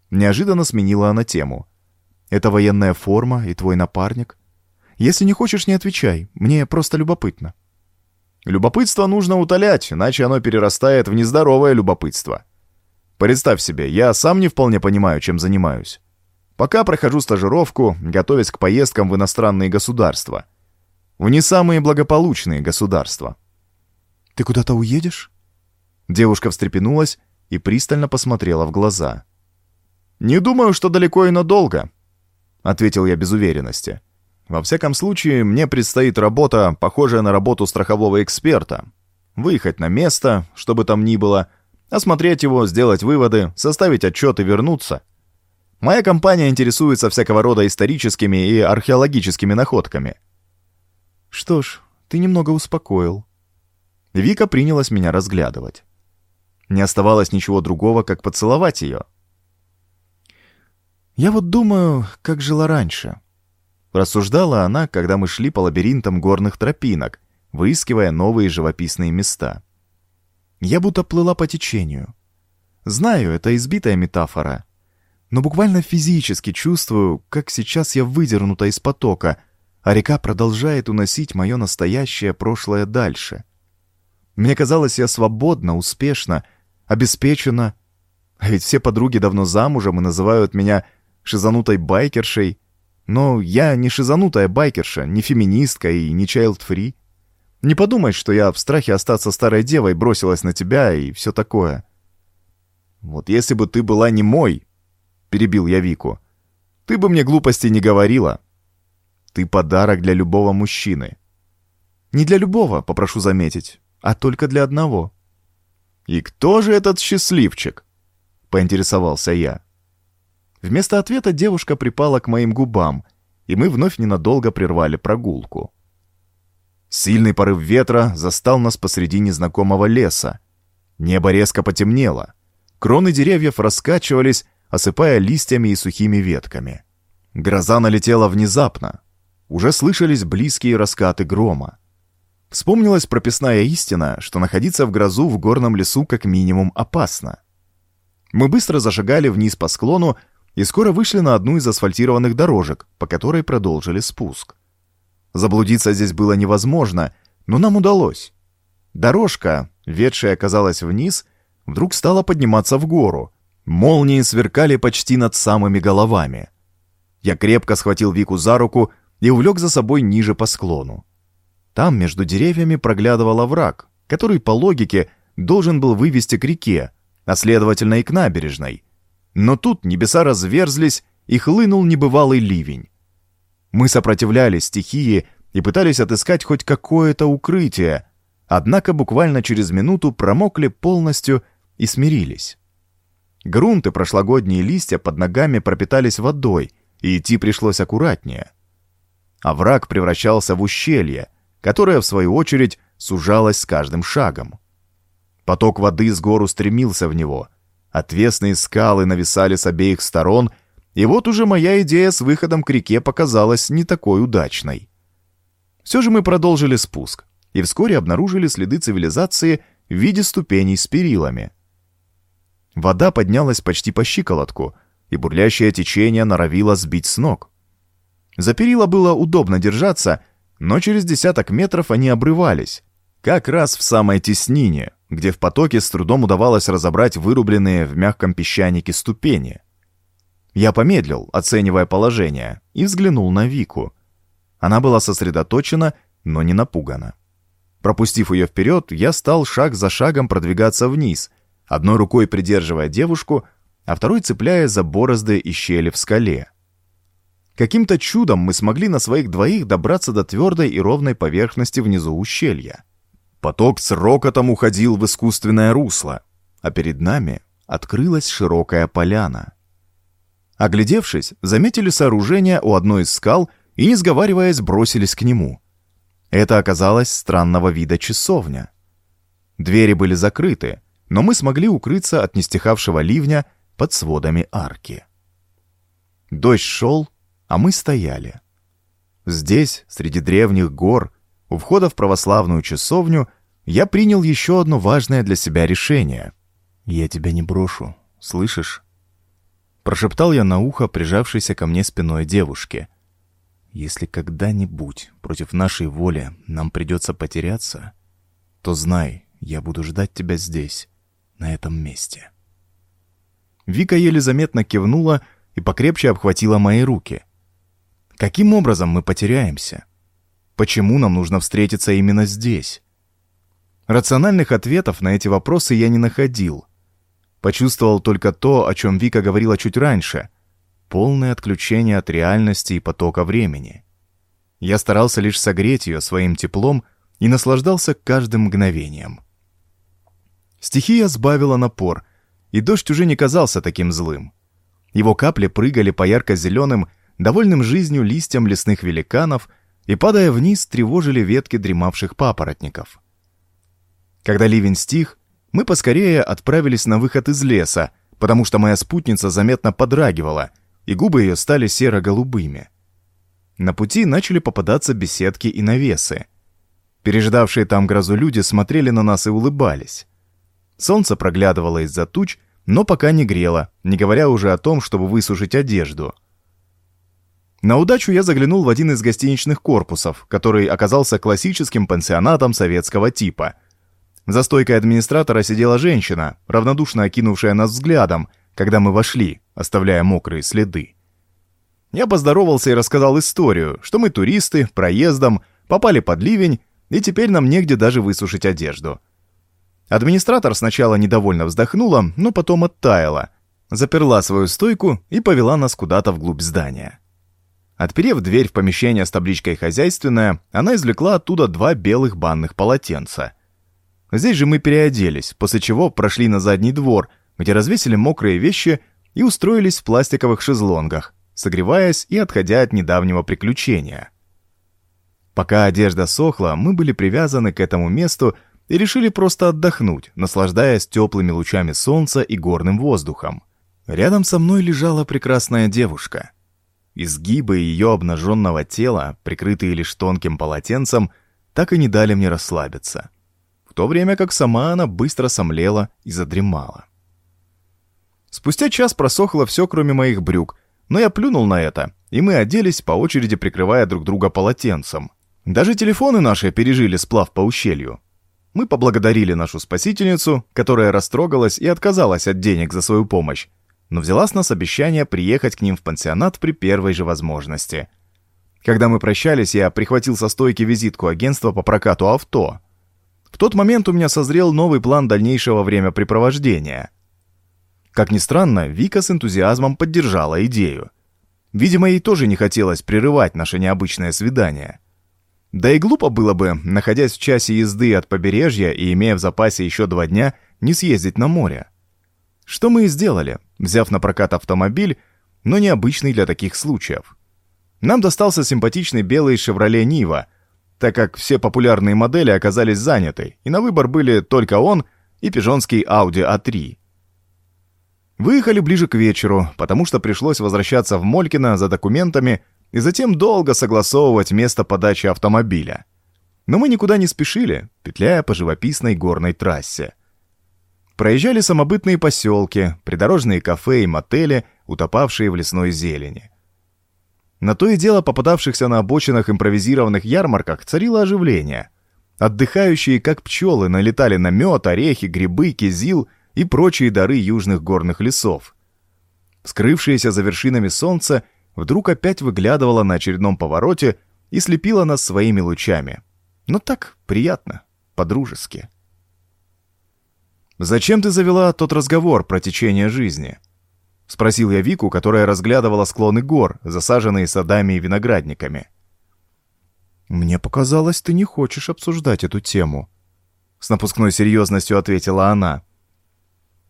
Неожиданно сменила она тему. «Это военная форма и твой напарник?» «Если не хочешь, не отвечай. Мне просто любопытно». Любопытство нужно утолять, иначе оно перерастает в нездоровое любопытство. Представь себе, я сам не вполне понимаю, чем занимаюсь. Пока прохожу стажировку, готовясь к поездкам в иностранные государства. В не самые благополучные государства. «Ты куда-то уедешь?» Девушка встрепенулась и пристально посмотрела в глаза. «Не думаю, что далеко и надолго», — ответил я без уверенности. Во всяком случае, мне предстоит работа, похожая на работу страхового эксперта. Выехать на место, чтобы там ни было, осмотреть его, сделать выводы, составить отчет и вернуться. Моя компания интересуется всякого рода историческими и археологическими находками. Что ж, ты немного успокоил. Вика принялась меня разглядывать. Не оставалось ничего другого, как поцеловать ее. Я вот думаю, как жила раньше. Рассуждала она, когда мы шли по лабиринтам горных тропинок, выискивая новые живописные места. Я будто плыла по течению. Знаю, это избитая метафора, но буквально физически чувствую, как сейчас я выдернута из потока, а река продолжает уносить мое настоящее прошлое дальше. Мне казалось, я свободна, успешна, обеспечена. А ведь все подруги давно замужем и называют меня шизанутой байкершей — но я не шизанутая байкерша, не феминистка и не чайлд-фри. Не подумай, что я в страхе остаться старой девой бросилась на тебя и все такое. Вот если бы ты была не мой, перебил я Вику, ты бы мне глупости не говорила. Ты подарок для любого мужчины. Не для любого, попрошу заметить, а только для одного. И кто же этот счастливчик? Поинтересовался я. Вместо ответа девушка припала к моим губам, и мы вновь ненадолго прервали прогулку. Сильный порыв ветра застал нас посреди незнакомого леса. Небо резко потемнело. Кроны деревьев раскачивались, осыпая листьями и сухими ветками. Гроза налетела внезапно. Уже слышались близкие раскаты грома. Вспомнилась прописная истина, что находиться в грозу в горном лесу как минимум опасно. Мы быстро зашагали вниз по склону и скоро вышли на одну из асфальтированных дорожек, по которой продолжили спуск. Заблудиться здесь было невозможно, но нам удалось. Дорожка, ведшая оказалась вниз, вдруг стала подниматься в гору. Молнии сверкали почти над самыми головами. Я крепко схватил Вику за руку и увлек за собой ниже по склону. Там между деревьями проглядывал овраг, который, по логике, должен был вывести к реке, а следовательно и к набережной. Но тут небеса разверзлись, и хлынул небывалый ливень. Мы сопротивлялись стихии и пытались отыскать хоть какое-то укрытие, однако буквально через минуту промокли полностью и смирились. Грунт и прошлогодние листья под ногами пропитались водой, и идти пришлось аккуратнее. Овраг превращался в ущелье — которая, в свою очередь, сужалась с каждым шагом. Поток воды с гору стремился в него. Отвесные скалы нависали с обеих сторон, и вот уже моя идея с выходом к реке показалась не такой удачной. Все же мы продолжили спуск, и вскоре обнаружили следы цивилизации в виде ступеней с перилами. Вода поднялась почти по щиколотку, и бурлящее течение норовило сбить с ног. За перила было удобно держаться, но через десяток метров они обрывались, как раз в самой теснине, где в потоке с трудом удавалось разобрать вырубленные в мягком песчанике ступени. Я помедлил, оценивая положение, и взглянул на Вику. Она была сосредоточена, но не напугана. Пропустив ее вперед, я стал шаг за шагом продвигаться вниз, одной рукой придерживая девушку, а второй цепляя за борозды и щели в скале. Каким-то чудом мы смогли на своих двоих добраться до твердой и ровной поверхности внизу ущелья. Поток с рокотом уходил в искусственное русло, а перед нами открылась широкая поляна. Оглядевшись, заметили сооружение у одной из скал и, не сговариваясь, бросились к нему. Это оказалось странного вида часовня. Двери были закрыты, но мы смогли укрыться от нестихавшего ливня под сводами арки. Дождь шел, а мы стояли. Здесь, среди древних гор, у входа в православную часовню, я принял еще одно важное для себя решение. «Я тебя не брошу, слышишь?» Прошептал я на ухо прижавшейся ко мне спиной девушке. «Если когда-нибудь против нашей воли нам придется потеряться, то знай, я буду ждать тебя здесь, на этом месте». Вика еле заметно кивнула и покрепче обхватила мои руки. Каким образом мы потеряемся? Почему нам нужно встретиться именно здесь? Рациональных ответов на эти вопросы я не находил. Почувствовал только то, о чем Вика говорила чуть раньше. Полное отключение от реальности и потока времени. Я старался лишь согреть ее своим теплом и наслаждался каждым мгновением. Стихия сбавила напор, и дождь уже не казался таким злым. Его капли прыгали по ярко-зеленым довольным жизнью листьям лесных великанов и, падая вниз, тревожили ветки дремавших папоротников. Когда ливень стих, мы поскорее отправились на выход из леса, потому что моя спутница заметно подрагивала, и губы ее стали серо-голубыми. На пути начали попадаться беседки и навесы. Переждавшие там грозу люди смотрели на нас и улыбались. Солнце проглядывало из-за туч, но пока не грело, не говоря уже о том, чтобы высушить одежду — на удачу я заглянул в один из гостиничных корпусов, который оказался классическим пансионатом советского типа. За стойкой администратора сидела женщина, равнодушно окинувшая нас взглядом, когда мы вошли, оставляя мокрые следы. Я поздоровался и рассказал историю, что мы туристы, проездом, попали под ливень, и теперь нам негде даже высушить одежду. Администратор сначала недовольно вздохнула, но потом оттаяла, заперла свою стойку и повела нас куда-то вглубь здания. Отперев дверь в помещение с табличкой «Хозяйственная», она извлекла оттуда два белых банных полотенца. Здесь же мы переоделись, после чего прошли на задний двор, где развесили мокрые вещи и устроились в пластиковых шезлонгах, согреваясь и отходя от недавнего приключения. Пока одежда сохла, мы были привязаны к этому месту и решили просто отдохнуть, наслаждаясь теплыми лучами солнца и горным воздухом. Рядом со мной лежала прекрасная девушка — Изгибы ее обнаженного тела, прикрытые лишь тонким полотенцем, так и не дали мне расслабиться, в то время как сама она быстро сомлела и задремала. Спустя час просохло все, кроме моих брюк, но я плюнул на это, и мы оделись, по очереди прикрывая друг друга полотенцем. Даже телефоны наши пережили сплав по ущелью. Мы поблагодарили нашу спасительницу, которая растрогалась и отказалась от денег за свою помощь, но взяла с нас обещание приехать к ним в пансионат при первой же возможности. Когда мы прощались, я прихватил со стойки визитку агентства по прокату авто. В тот момент у меня созрел новый план дальнейшего времяпрепровождения. Как ни странно, Вика с энтузиазмом поддержала идею. Видимо, ей тоже не хотелось прерывать наше необычное свидание. Да и глупо было бы, находясь в часе езды от побережья и имея в запасе еще два дня, не съездить на море. Что мы и сделали, взяв на прокат автомобиль, но необычный для таких случаев. Нам достался симпатичный белый «Шевроле Нива», так как все популярные модели оказались заняты, и на выбор были только он и пижонский Audi A3. Выехали ближе к вечеру, потому что пришлось возвращаться в Молькино за документами и затем долго согласовывать место подачи автомобиля. Но мы никуда не спешили, петляя по живописной горной трассе. Проезжали самобытные поселки, придорожные кафе и мотели, утопавшие в лесной зелени. На то и дело попадавшихся на обочинах импровизированных ярмарках царило оживление. Отдыхающие, как пчелы, налетали на мед, орехи, грибы, кизил и прочие дары южных горных лесов. Скрывшееся за вершинами солнца вдруг опять выглядывала на очередном повороте и слепила нас своими лучами. Но так приятно, по-дружески. «Зачем ты завела тот разговор про течение жизни?» — спросил я Вику, которая разглядывала склоны гор, засаженные садами и виноградниками. «Мне показалось, ты не хочешь обсуждать эту тему», — с напускной серьезностью ответила она.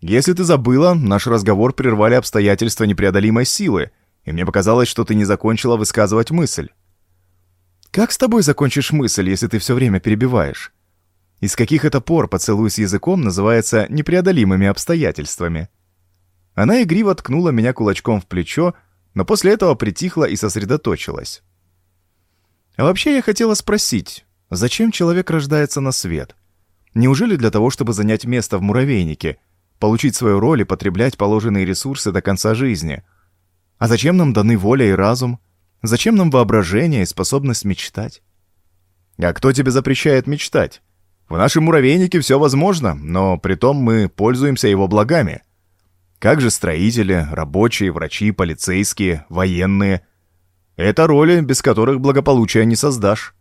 «Если ты забыла, наш разговор прервали обстоятельства непреодолимой силы, и мне показалось, что ты не закончила высказывать мысль. Как с тобой закончишь мысль, если ты все время перебиваешь? Из каких это пор поцелуй с языком называется непреодолимыми обстоятельствами? Она игриво ткнула меня кулачком в плечо, но после этого притихла и сосредоточилась. А вообще я хотела спросить, зачем человек рождается на свет? Неужели для того, чтобы занять место в муравейнике, получить свою роль и потреблять положенные ресурсы до конца жизни – а зачем нам даны воля и разум? Зачем нам воображение и способность мечтать? А кто тебе запрещает мечтать? В нашем муравейнике все возможно, но при том мы пользуемся его благами. Как же строители, рабочие, врачи, полицейские, военные? Это роли, без которых благополучия не создашь.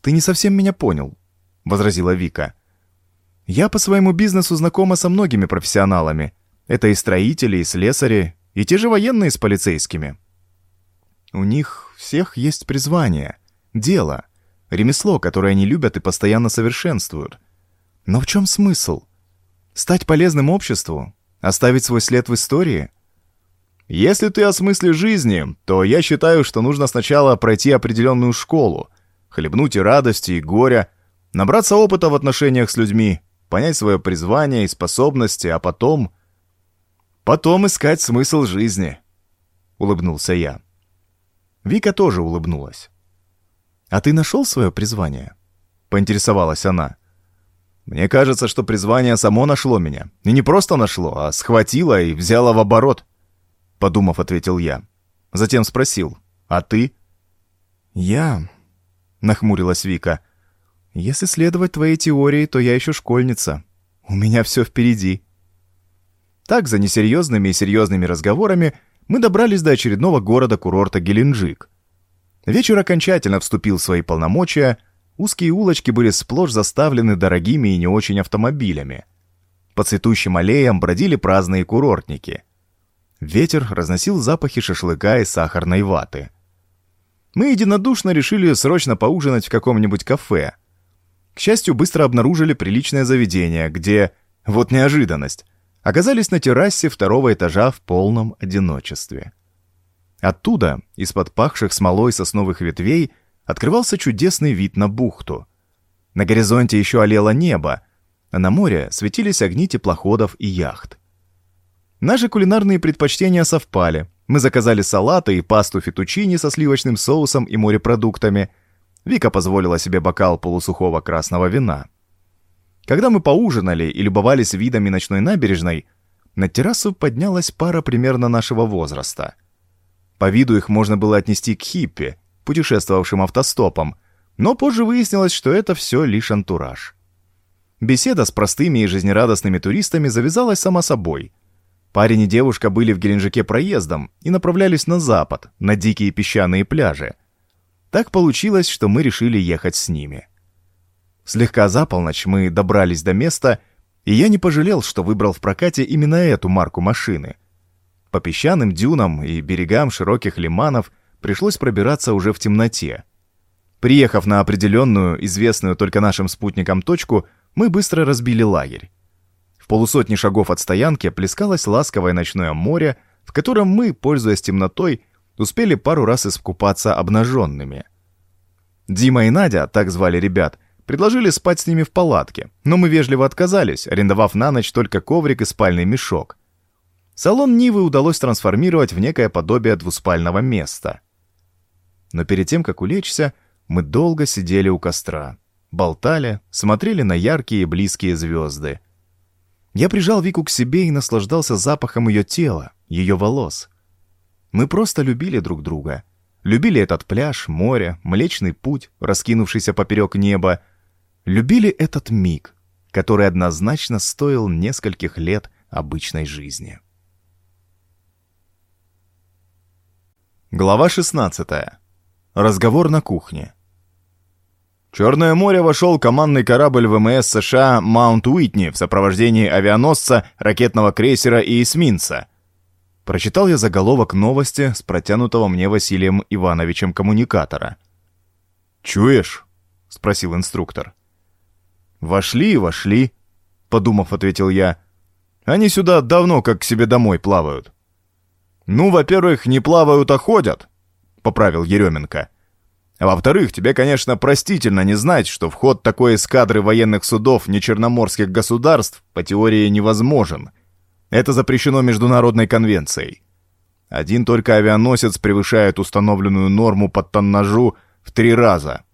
«Ты не совсем меня понял», — возразила Вика. «Я по своему бизнесу знакома со многими профессионалами. Это и строители, и слесари, и те же военные с полицейскими. У них всех есть призвание, дело, ремесло, которое они любят и постоянно совершенствуют. Но в чем смысл? Стать полезным обществу? Оставить свой след в истории? Если ты о смысле жизни, то я считаю, что нужно сначала пройти определенную школу, хлебнуть и радости, и горя, набраться опыта в отношениях с людьми, понять свое призвание и способности, а потом Потом искать смысл жизни», — улыбнулся я. Вика тоже улыбнулась. «А ты нашел свое призвание?» — поинтересовалась она. «Мне кажется, что призвание само нашло меня. И не просто нашло, а схватило и взяло в оборот», — подумав, ответил я. Затем спросил, «А ты?» «Я...» — нахмурилась Вика. «Если следовать твоей теории, то я еще школьница. У меня все впереди». Так, за несерьезными и серьезными разговорами, мы добрались до очередного города-курорта Геленджик. Вечер окончательно вступил в свои полномочия, узкие улочки были сплошь заставлены дорогими и не очень автомобилями. По цветущим аллеям бродили праздные курортники. Ветер разносил запахи шашлыка и сахарной ваты. Мы единодушно решили срочно поужинать в каком-нибудь кафе. К счастью, быстро обнаружили приличное заведение, где, вот неожиданность, оказались на террасе второго этажа в полном одиночестве. Оттуда, из-под пахших смолой сосновых ветвей, открывался чудесный вид на бухту. На горизонте еще олело небо, а на море светились огни теплоходов и яхт. Наши кулинарные предпочтения совпали. Мы заказали салаты и пасту фетучини со сливочным соусом и морепродуктами, Вика позволила себе бокал полусухого красного вина. Когда мы поужинали и любовались видами ночной набережной, на террасу поднялась пара примерно нашего возраста. По виду их можно было отнести к хиппи, путешествовавшим автостопом, но позже выяснилось, что это все лишь антураж. Беседа с простыми и жизнерадостными туристами завязалась сама собой. Парень и девушка были в Геленджике проездом и направлялись на запад, на дикие песчаные пляжи. Так получилось, что мы решили ехать с ними. Слегка за полночь мы добрались до места, и я не пожалел, что выбрал в прокате именно эту марку машины. По песчаным дюнам и берегам широких лиманов пришлось пробираться уже в темноте. Приехав на определенную, известную только нашим спутникам точку, мы быстро разбили лагерь. В полусотни шагов от стоянки плескалось ласковое ночное море, в котором мы, пользуясь темнотой, успели пару раз искупаться обнаженными. Дима и Надя, так звали ребят, предложили спать с ними в палатке, но мы вежливо отказались, арендовав на ночь только коврик и спальный мешок. Салон Нивы удалось трансформировать в некое подобие двуспального места. Но перед тем, как улечься, мы долго сидели у костра, болтали, смотрели на яркие и близкие звезды. Я прижал Вику к себе и наслаждался запахом ее тела, ее волос. Мы просто любили друг друга. Любили этот пляж, море, Млечный Путь, раскинувшийся поперек неба. Любили этот миг, который однозначно стоил нескольких лет обычной жизни. Глава 16. Разговор на кухне. Черное море вошел командный корабль ВМС США «Маунт Уитни» в сопровождении авианосца, ракетного крейсера и эсминца. Прочитал я заголовок новости с протянутого мне Василием Ивановичем коммуникатора. «Чуешь?» — спросил инструктор. «Вошли и вошли», — подумав, ответил я. «Они сюда давно как к себе домой плавают». «Ну, во-первых, не плавают, а ходят», — поправил Еременко. А во-вторых, тебе, конечно, простительно не знать, что вход такой эскадры военных судов нечерноморских государств по теории невозможен. Это запрещено международной конвенцией. Один только авианосец превышает установленную норму по тоннажу в три раза.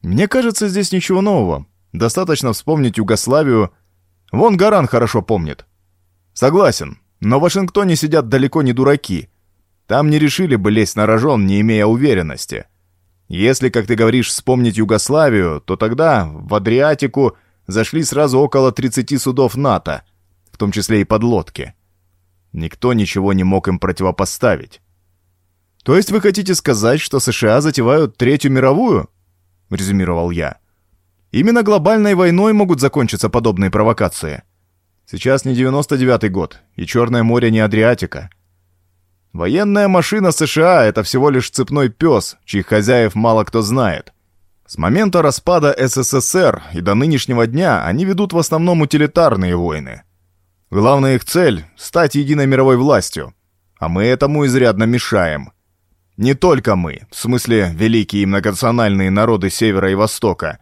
Мне кажется, здесь ничего нового. Достаточно вспомнить Югославию. Вон Гаран хорошо помнит. Согласен, но в Вашингтоне сидят далеко не дураки. Там не решили бы лезть на рожон, не имея уверенности. Если, как ты говоришь, вспомнить Югославию, то тогда в Адриатику зашли сразу около 30 судов НАТО, в том числе и подлодки. Никто ничего не мог им противопоставить. «То есть вы хотите сказать, что США затевают Третью мировую?» — резюмировал я. «Именно глобальной войной могут закончиться подобные провокации. Сейчас не 99-й год, и Черное море не Адриатика». Военная машина США — это всего лишь цепной пес, чьих хозяев мало кто знает. С момента распада СССР и до нынешнего дня они ведут в основном утилитарные войны. Главная их цель — стать единой мировой властью, а мы этому изрядно мешаем. Не только мы, в смысле великие многонациональные народы Севера и Востока,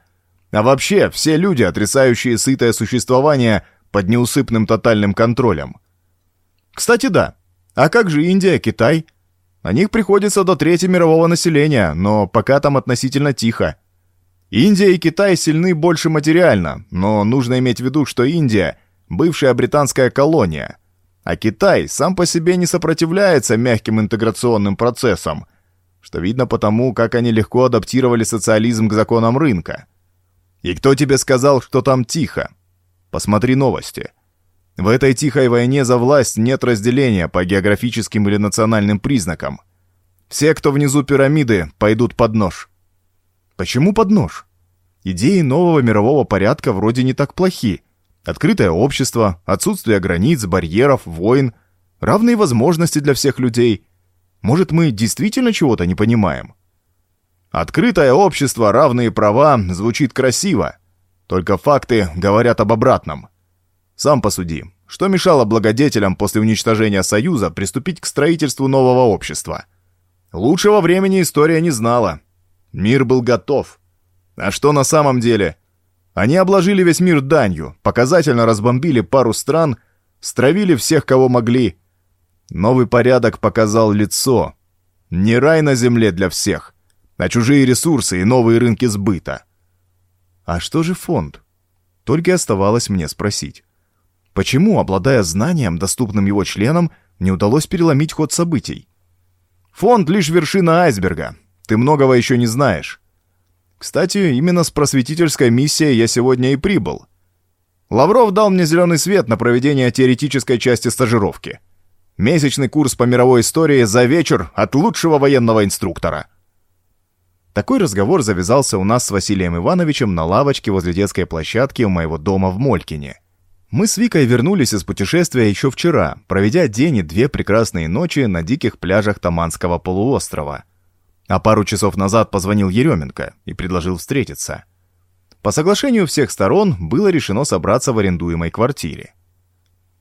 а вообще все люди, отрицающие сытое существование под неусыпным тотальным контролем. Кстати, да, а как же Индия, Китай? На них приходится до трети мирового населения, но пока там относительно тихо. Индия и Китай сильны больше материально, но нужно иметь в виду, что Индия – бывшая британская колония, а Китай сам по себе не сопротивляется мягким интеграционным процессам, что видно потому, как они легко адаптировали социализм к законам рынка. И кто тебе сказал, что там тихо? Посмотри новости – в этой тихой войне за власть нет разделения по географическим или национальным признакам. Все, кто внизу пирамиды, пойдут под нож. Почему под нож? Идеи нового мирового порядка вроде не так плохи. Открытое общество, отсутствие границ, барьеров, войн, равные возможности для всех людей. Может, мы действительно чего-то не понимаем? Открытое общество, равные права звучит красиво. Только факты говорят об обратном. Сам посуди, что мешало благодетелям после уничтожения Союза приступить к строительству нового общества? Лучшего времени история не знала. Мир был готов. А что на самом деле? Они обложили весь мир данью, показательно разбомбили пару стран, стравили всех, кого могли. Новый порядок показал лицо. Не рай на земле для всех, на чужие ресурсы и новые рынки сбыта. А что же фонд? Только оставалось мне спросить. Почему, обладая знанием, доступным его членам, не удалось переломить ход событий? Фонд — лишь вершина айсберга. Ты многого еще не знаешь. Кстати, именно с просветительской миссией я сегодня и прибыл. Лавров дал мне зеленый свет на проведение теоретической части стажировки. Месячный курс по мировой истории за вечер от лучшего военного инструктора. Такой разговор завязался у нас с Василием Ивановичем на лавочке возле детской площадки у моего дома в Молькине. Мы с Викой вернулись из путешествия еще вчера, проведя день и две прекрасные ночи на диких пляжах Таманского полуострова. А пару часов назад позвонил Еременко и предложил встретиться. По соглашению всех сторон было решено собраться в арендуемой квартире.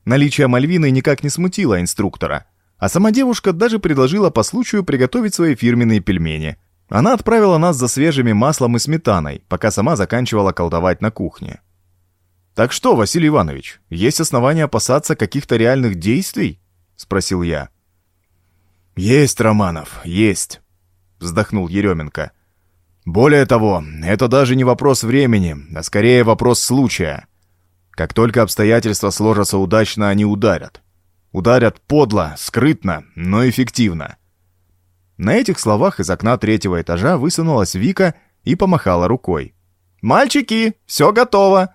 Наличие Мальвины никак не смутило инструктора, а сама девушка даже предложила по случаю приготовить свои фирменные пельмени. Она отправила нас за свежими маслом и сметаной, пока сама заканчивала колдовать на кухне. «Так что, Василий Иванович, есть основания опасаться каких-то реальных действий?» — спросил я. «Есть, Романов, есть», — вздохнул Еременко. «Более того, это даже не вопрос времени, а скорее вопрос случая. Как только обстоятельства сложатся удачно, они ударят. Ударят подло, скрытно, но эффективно. На этих словах из окна третьего этажа высунулась Вика и помахала рукой. «Мальчики, все готово!»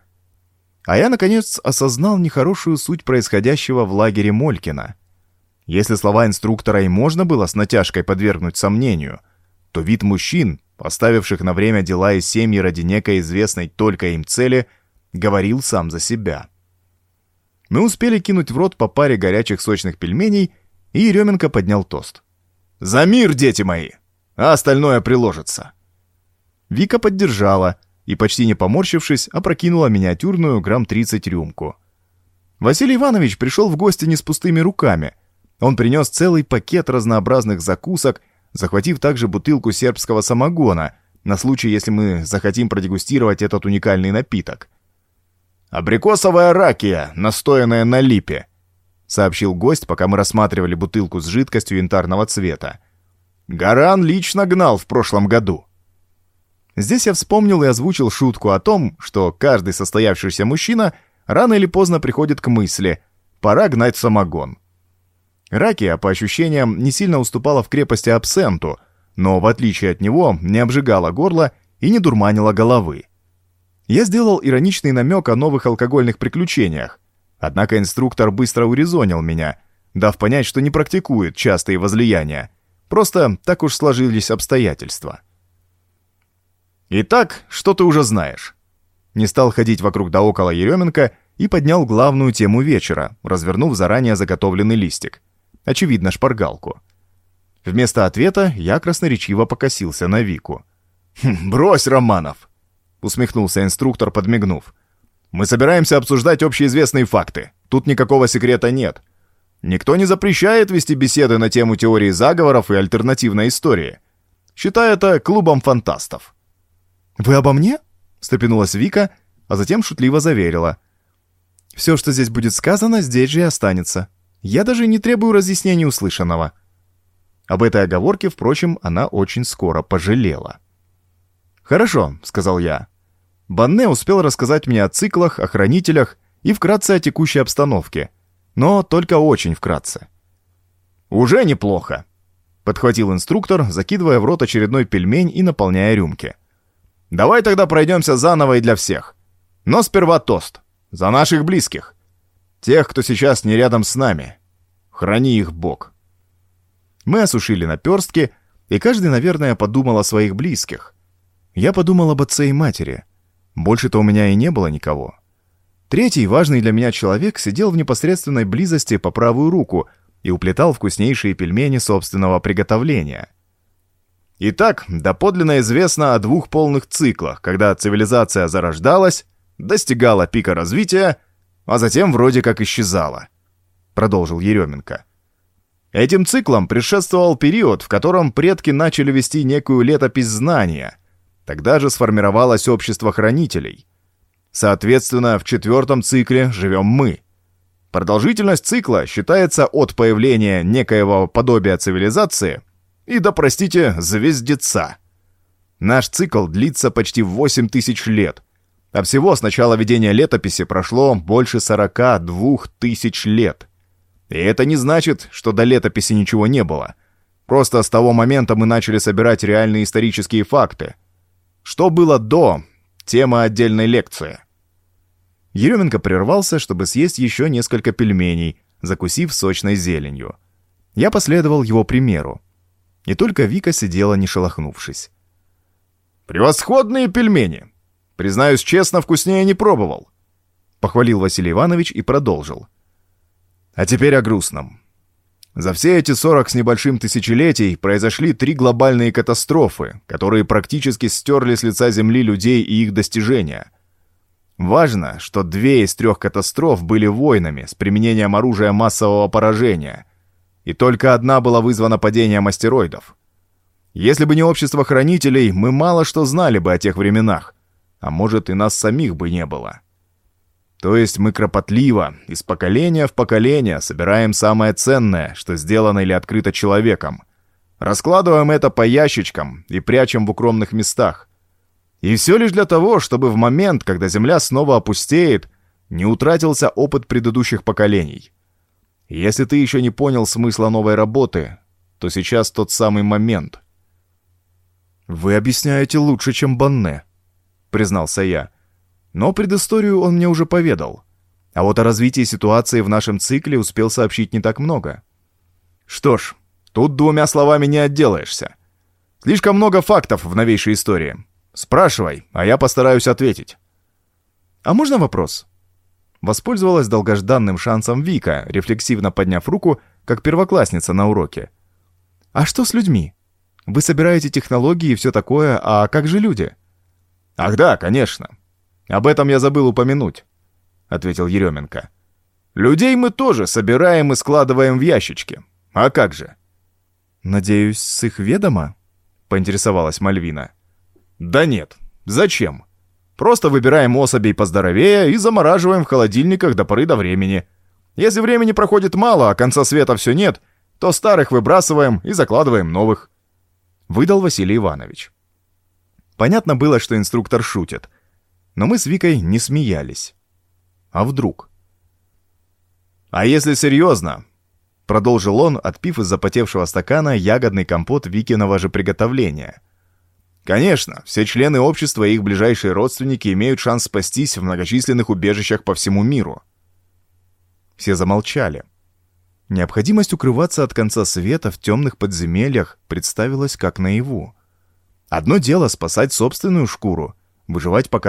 А я, наконец, осознал нехорошую суть происходящего в лагере Молькина. Если слова инструктора и можно было с натяжкой подвергнуть сомнению, то вид мужчин, поставивших на время дела и семьи ради некой известной только им цели – говорил сам за себя. Мы успели кинуть в рот по паре горячих сочных пельменей, и Еременко поднял тост. «За мир, дети мои! А остальное приложится!» Вика поддержала и, почти не поморщившись, опрокинула миниатюрную грамм 30 рюмку. Василий Иванович пришел в гости не с пустыми руками. Он принес целый пакет разнообразных закусок, захватив также бутылку сербского самогона, на случай, если мы захотим продегустировать этот уникальный напиток. «Абрикосовая ракия, настоянная на липе», — сообщил гость, пока мы рассматривали бутылку с жидкостью янтарного цвета. «Гаран лично гнал в прошлом году». Здесь я вспомнил и озвучил шутку о том, что каждый состоявшийся мужчина рано или поздно приходит к мысли «пора гнать самогон». Ракия, по ощущениям, не сильно уступала в крепости абсенту, но, в отличие от него, не обжигала горло и не дурманила головы. Я сделал ироничный намек о новых алкогольных приключениях. Однако инструктор быстро урезонил меня, дав понять, что не практикует частые возлияния. Просто так уж сложились обстоятельства. «Итак, что ты уже знаешь?» Не стал ходить вокруг да около Еременко и поднял главную тему вечера, развернув заранее заготовленный листик. Очевидно, шпаргалку. Вместо ответа я красноречиво покосился на Вику. «Хм, «Брось, Романов!» усмехнулся инструктор, подмигнув. Мы собираемся обсуждать общеизвестные факты. Тут никакого секрета нет. Никто не запрещает вести беседы на тему теории заговоров и альтернативной истории. Считай это клубом фантастов. «Вы обо мне?» — встрепенулась Вика, а затем шутливо заверила. «Все, что здесь будет сказано, здесь же и останется. Я даже не требую разъяснений услышанного». Об этой оговорке, впрочем, она очень скоро пожалела. «Хорошо», — сказал я. Банне успел рассказать мне о циклах, о хранителях и вкратце о текущей обстановке, но только очень вкратце. «Уже неплохо», — подхватил инструктор, закидывая в рот очередной пельмень и наполняя рюмки. «Давай тогда пройдемся заново и для всех. Но сперва тост. За наших близких. Тех, кто сейчас не рядом с нами. Храни их Бог». Мы осушили наперстки, и каждый, наверное, подумал о своих близких. Я подумал об отце и матери — больше-то у меня и не было никого. Третий, важный для меня человек, сидел в непосредственной близости по правую руку и уплетал вкуснейшие пельмени собственного приготовления. Итак, доподлинно известно о двух полных циклах, когда цивилизация зарождалась, достигала пика развития, а затем вроде как исчезала, продолжил Еременко. Этим циклам предшествовал период, в котором предки начали вести некую летопись знания — Тогда же сформировалось общество хранителей. Соответственно, в четвертом цикле живем мы. Продолжительность цикла считается от появления некоего подобия цивилизации и, да простите, звездеца. Наш цикл длится почти 8 тысяч лет. А всего с начала ведения летописи прошло больше 42 тысяч лет. И это не значит, что до летописи ничего не было. Просто с того момента мы начали собирать реальные исторические факты. Что было до — тема отдельной лекции. Еременко прервался, чтобы съесть еще несколько пельменей, закусив сочной зеленью. Я последовал его примеру. И только Вика сидела, не шелохнувшись. «Превосходные пельмени! Признаюсь честно, вкуснее не пробовал!» Похвалил Василий Иванович и продолжил. «А теперь о грустном. За все эти сорок с небольшим тысячелетий произошли три глобальные катастрофы, которые практически стерли с лица Земли людей и их достижения. Важно, что две из трех катастроф были войнами с применением оружия массового поражения, и только одна была вызвана падением астероидов. Если бы не общество хранителей, мы мало что знали бы о тех временах, а может и нас самих бы не было. То есть мы кропотливо, из поколения в поколение собираем самое ценное, что сделано или открыто человеком. Раскладываем это по ящичкам и прячем в укромных местах. И все лишь для того, чтобы в момент, когда Земля снова опустеет, не утратился опыт предыдущих поколений. Если ты еще не понял смысла новой работы, то сейчас тот самый момент. «Вы объясняете лучше, чем Банне», — признался я. «Но предысторию он мне уже поведал. А вот о развитии ситуации в нашем цикле успел сообщить не так много». «Что ж, тут двумя словами не отделаешься. Слишком много фактов в новейшей истории. Спрашивай, а я постараюсь ответить». «А можно вопрос?» Воспользовалась долгожданным шансом Вика, рефлексивно подняв руку, как первоклассница на уроке. «А что с людьми? Вы собираете технологии и все такое, а как же люди?» «Ах да, конечно. Об этом я забыл упомянуть», — ответил Еременко. «Людей мы тоже собираем и складываем в ящички. А как же?» «Надеюсь, с их ведома?» — поинтересовалась Мальвина. «Да нет. Зачем? Просто выбираем особей поздоровее и замораживаем в холодильниках до поры до времени. Если времени проходит мало, а конца света все нет, то старых выбрасываем и закладываем новых», — выдал Василий Иванович. Понятно было, что инструктор шутит, но мы с Викой не смеялись. А вдруг? «А если серьезно?» — продолжил он, отпив из запотевшего стакана ягодный компот Викиного же приготовления — Конечно, все члены общества и их ближайшие родственники имеют шанс спастись в многочисленных убежищах по всему миру. Все замолчали. Необходимость укрываться от конца света в темных подземельях представилась как наяву. Одно дело спасать собственную шкуру, выживать пока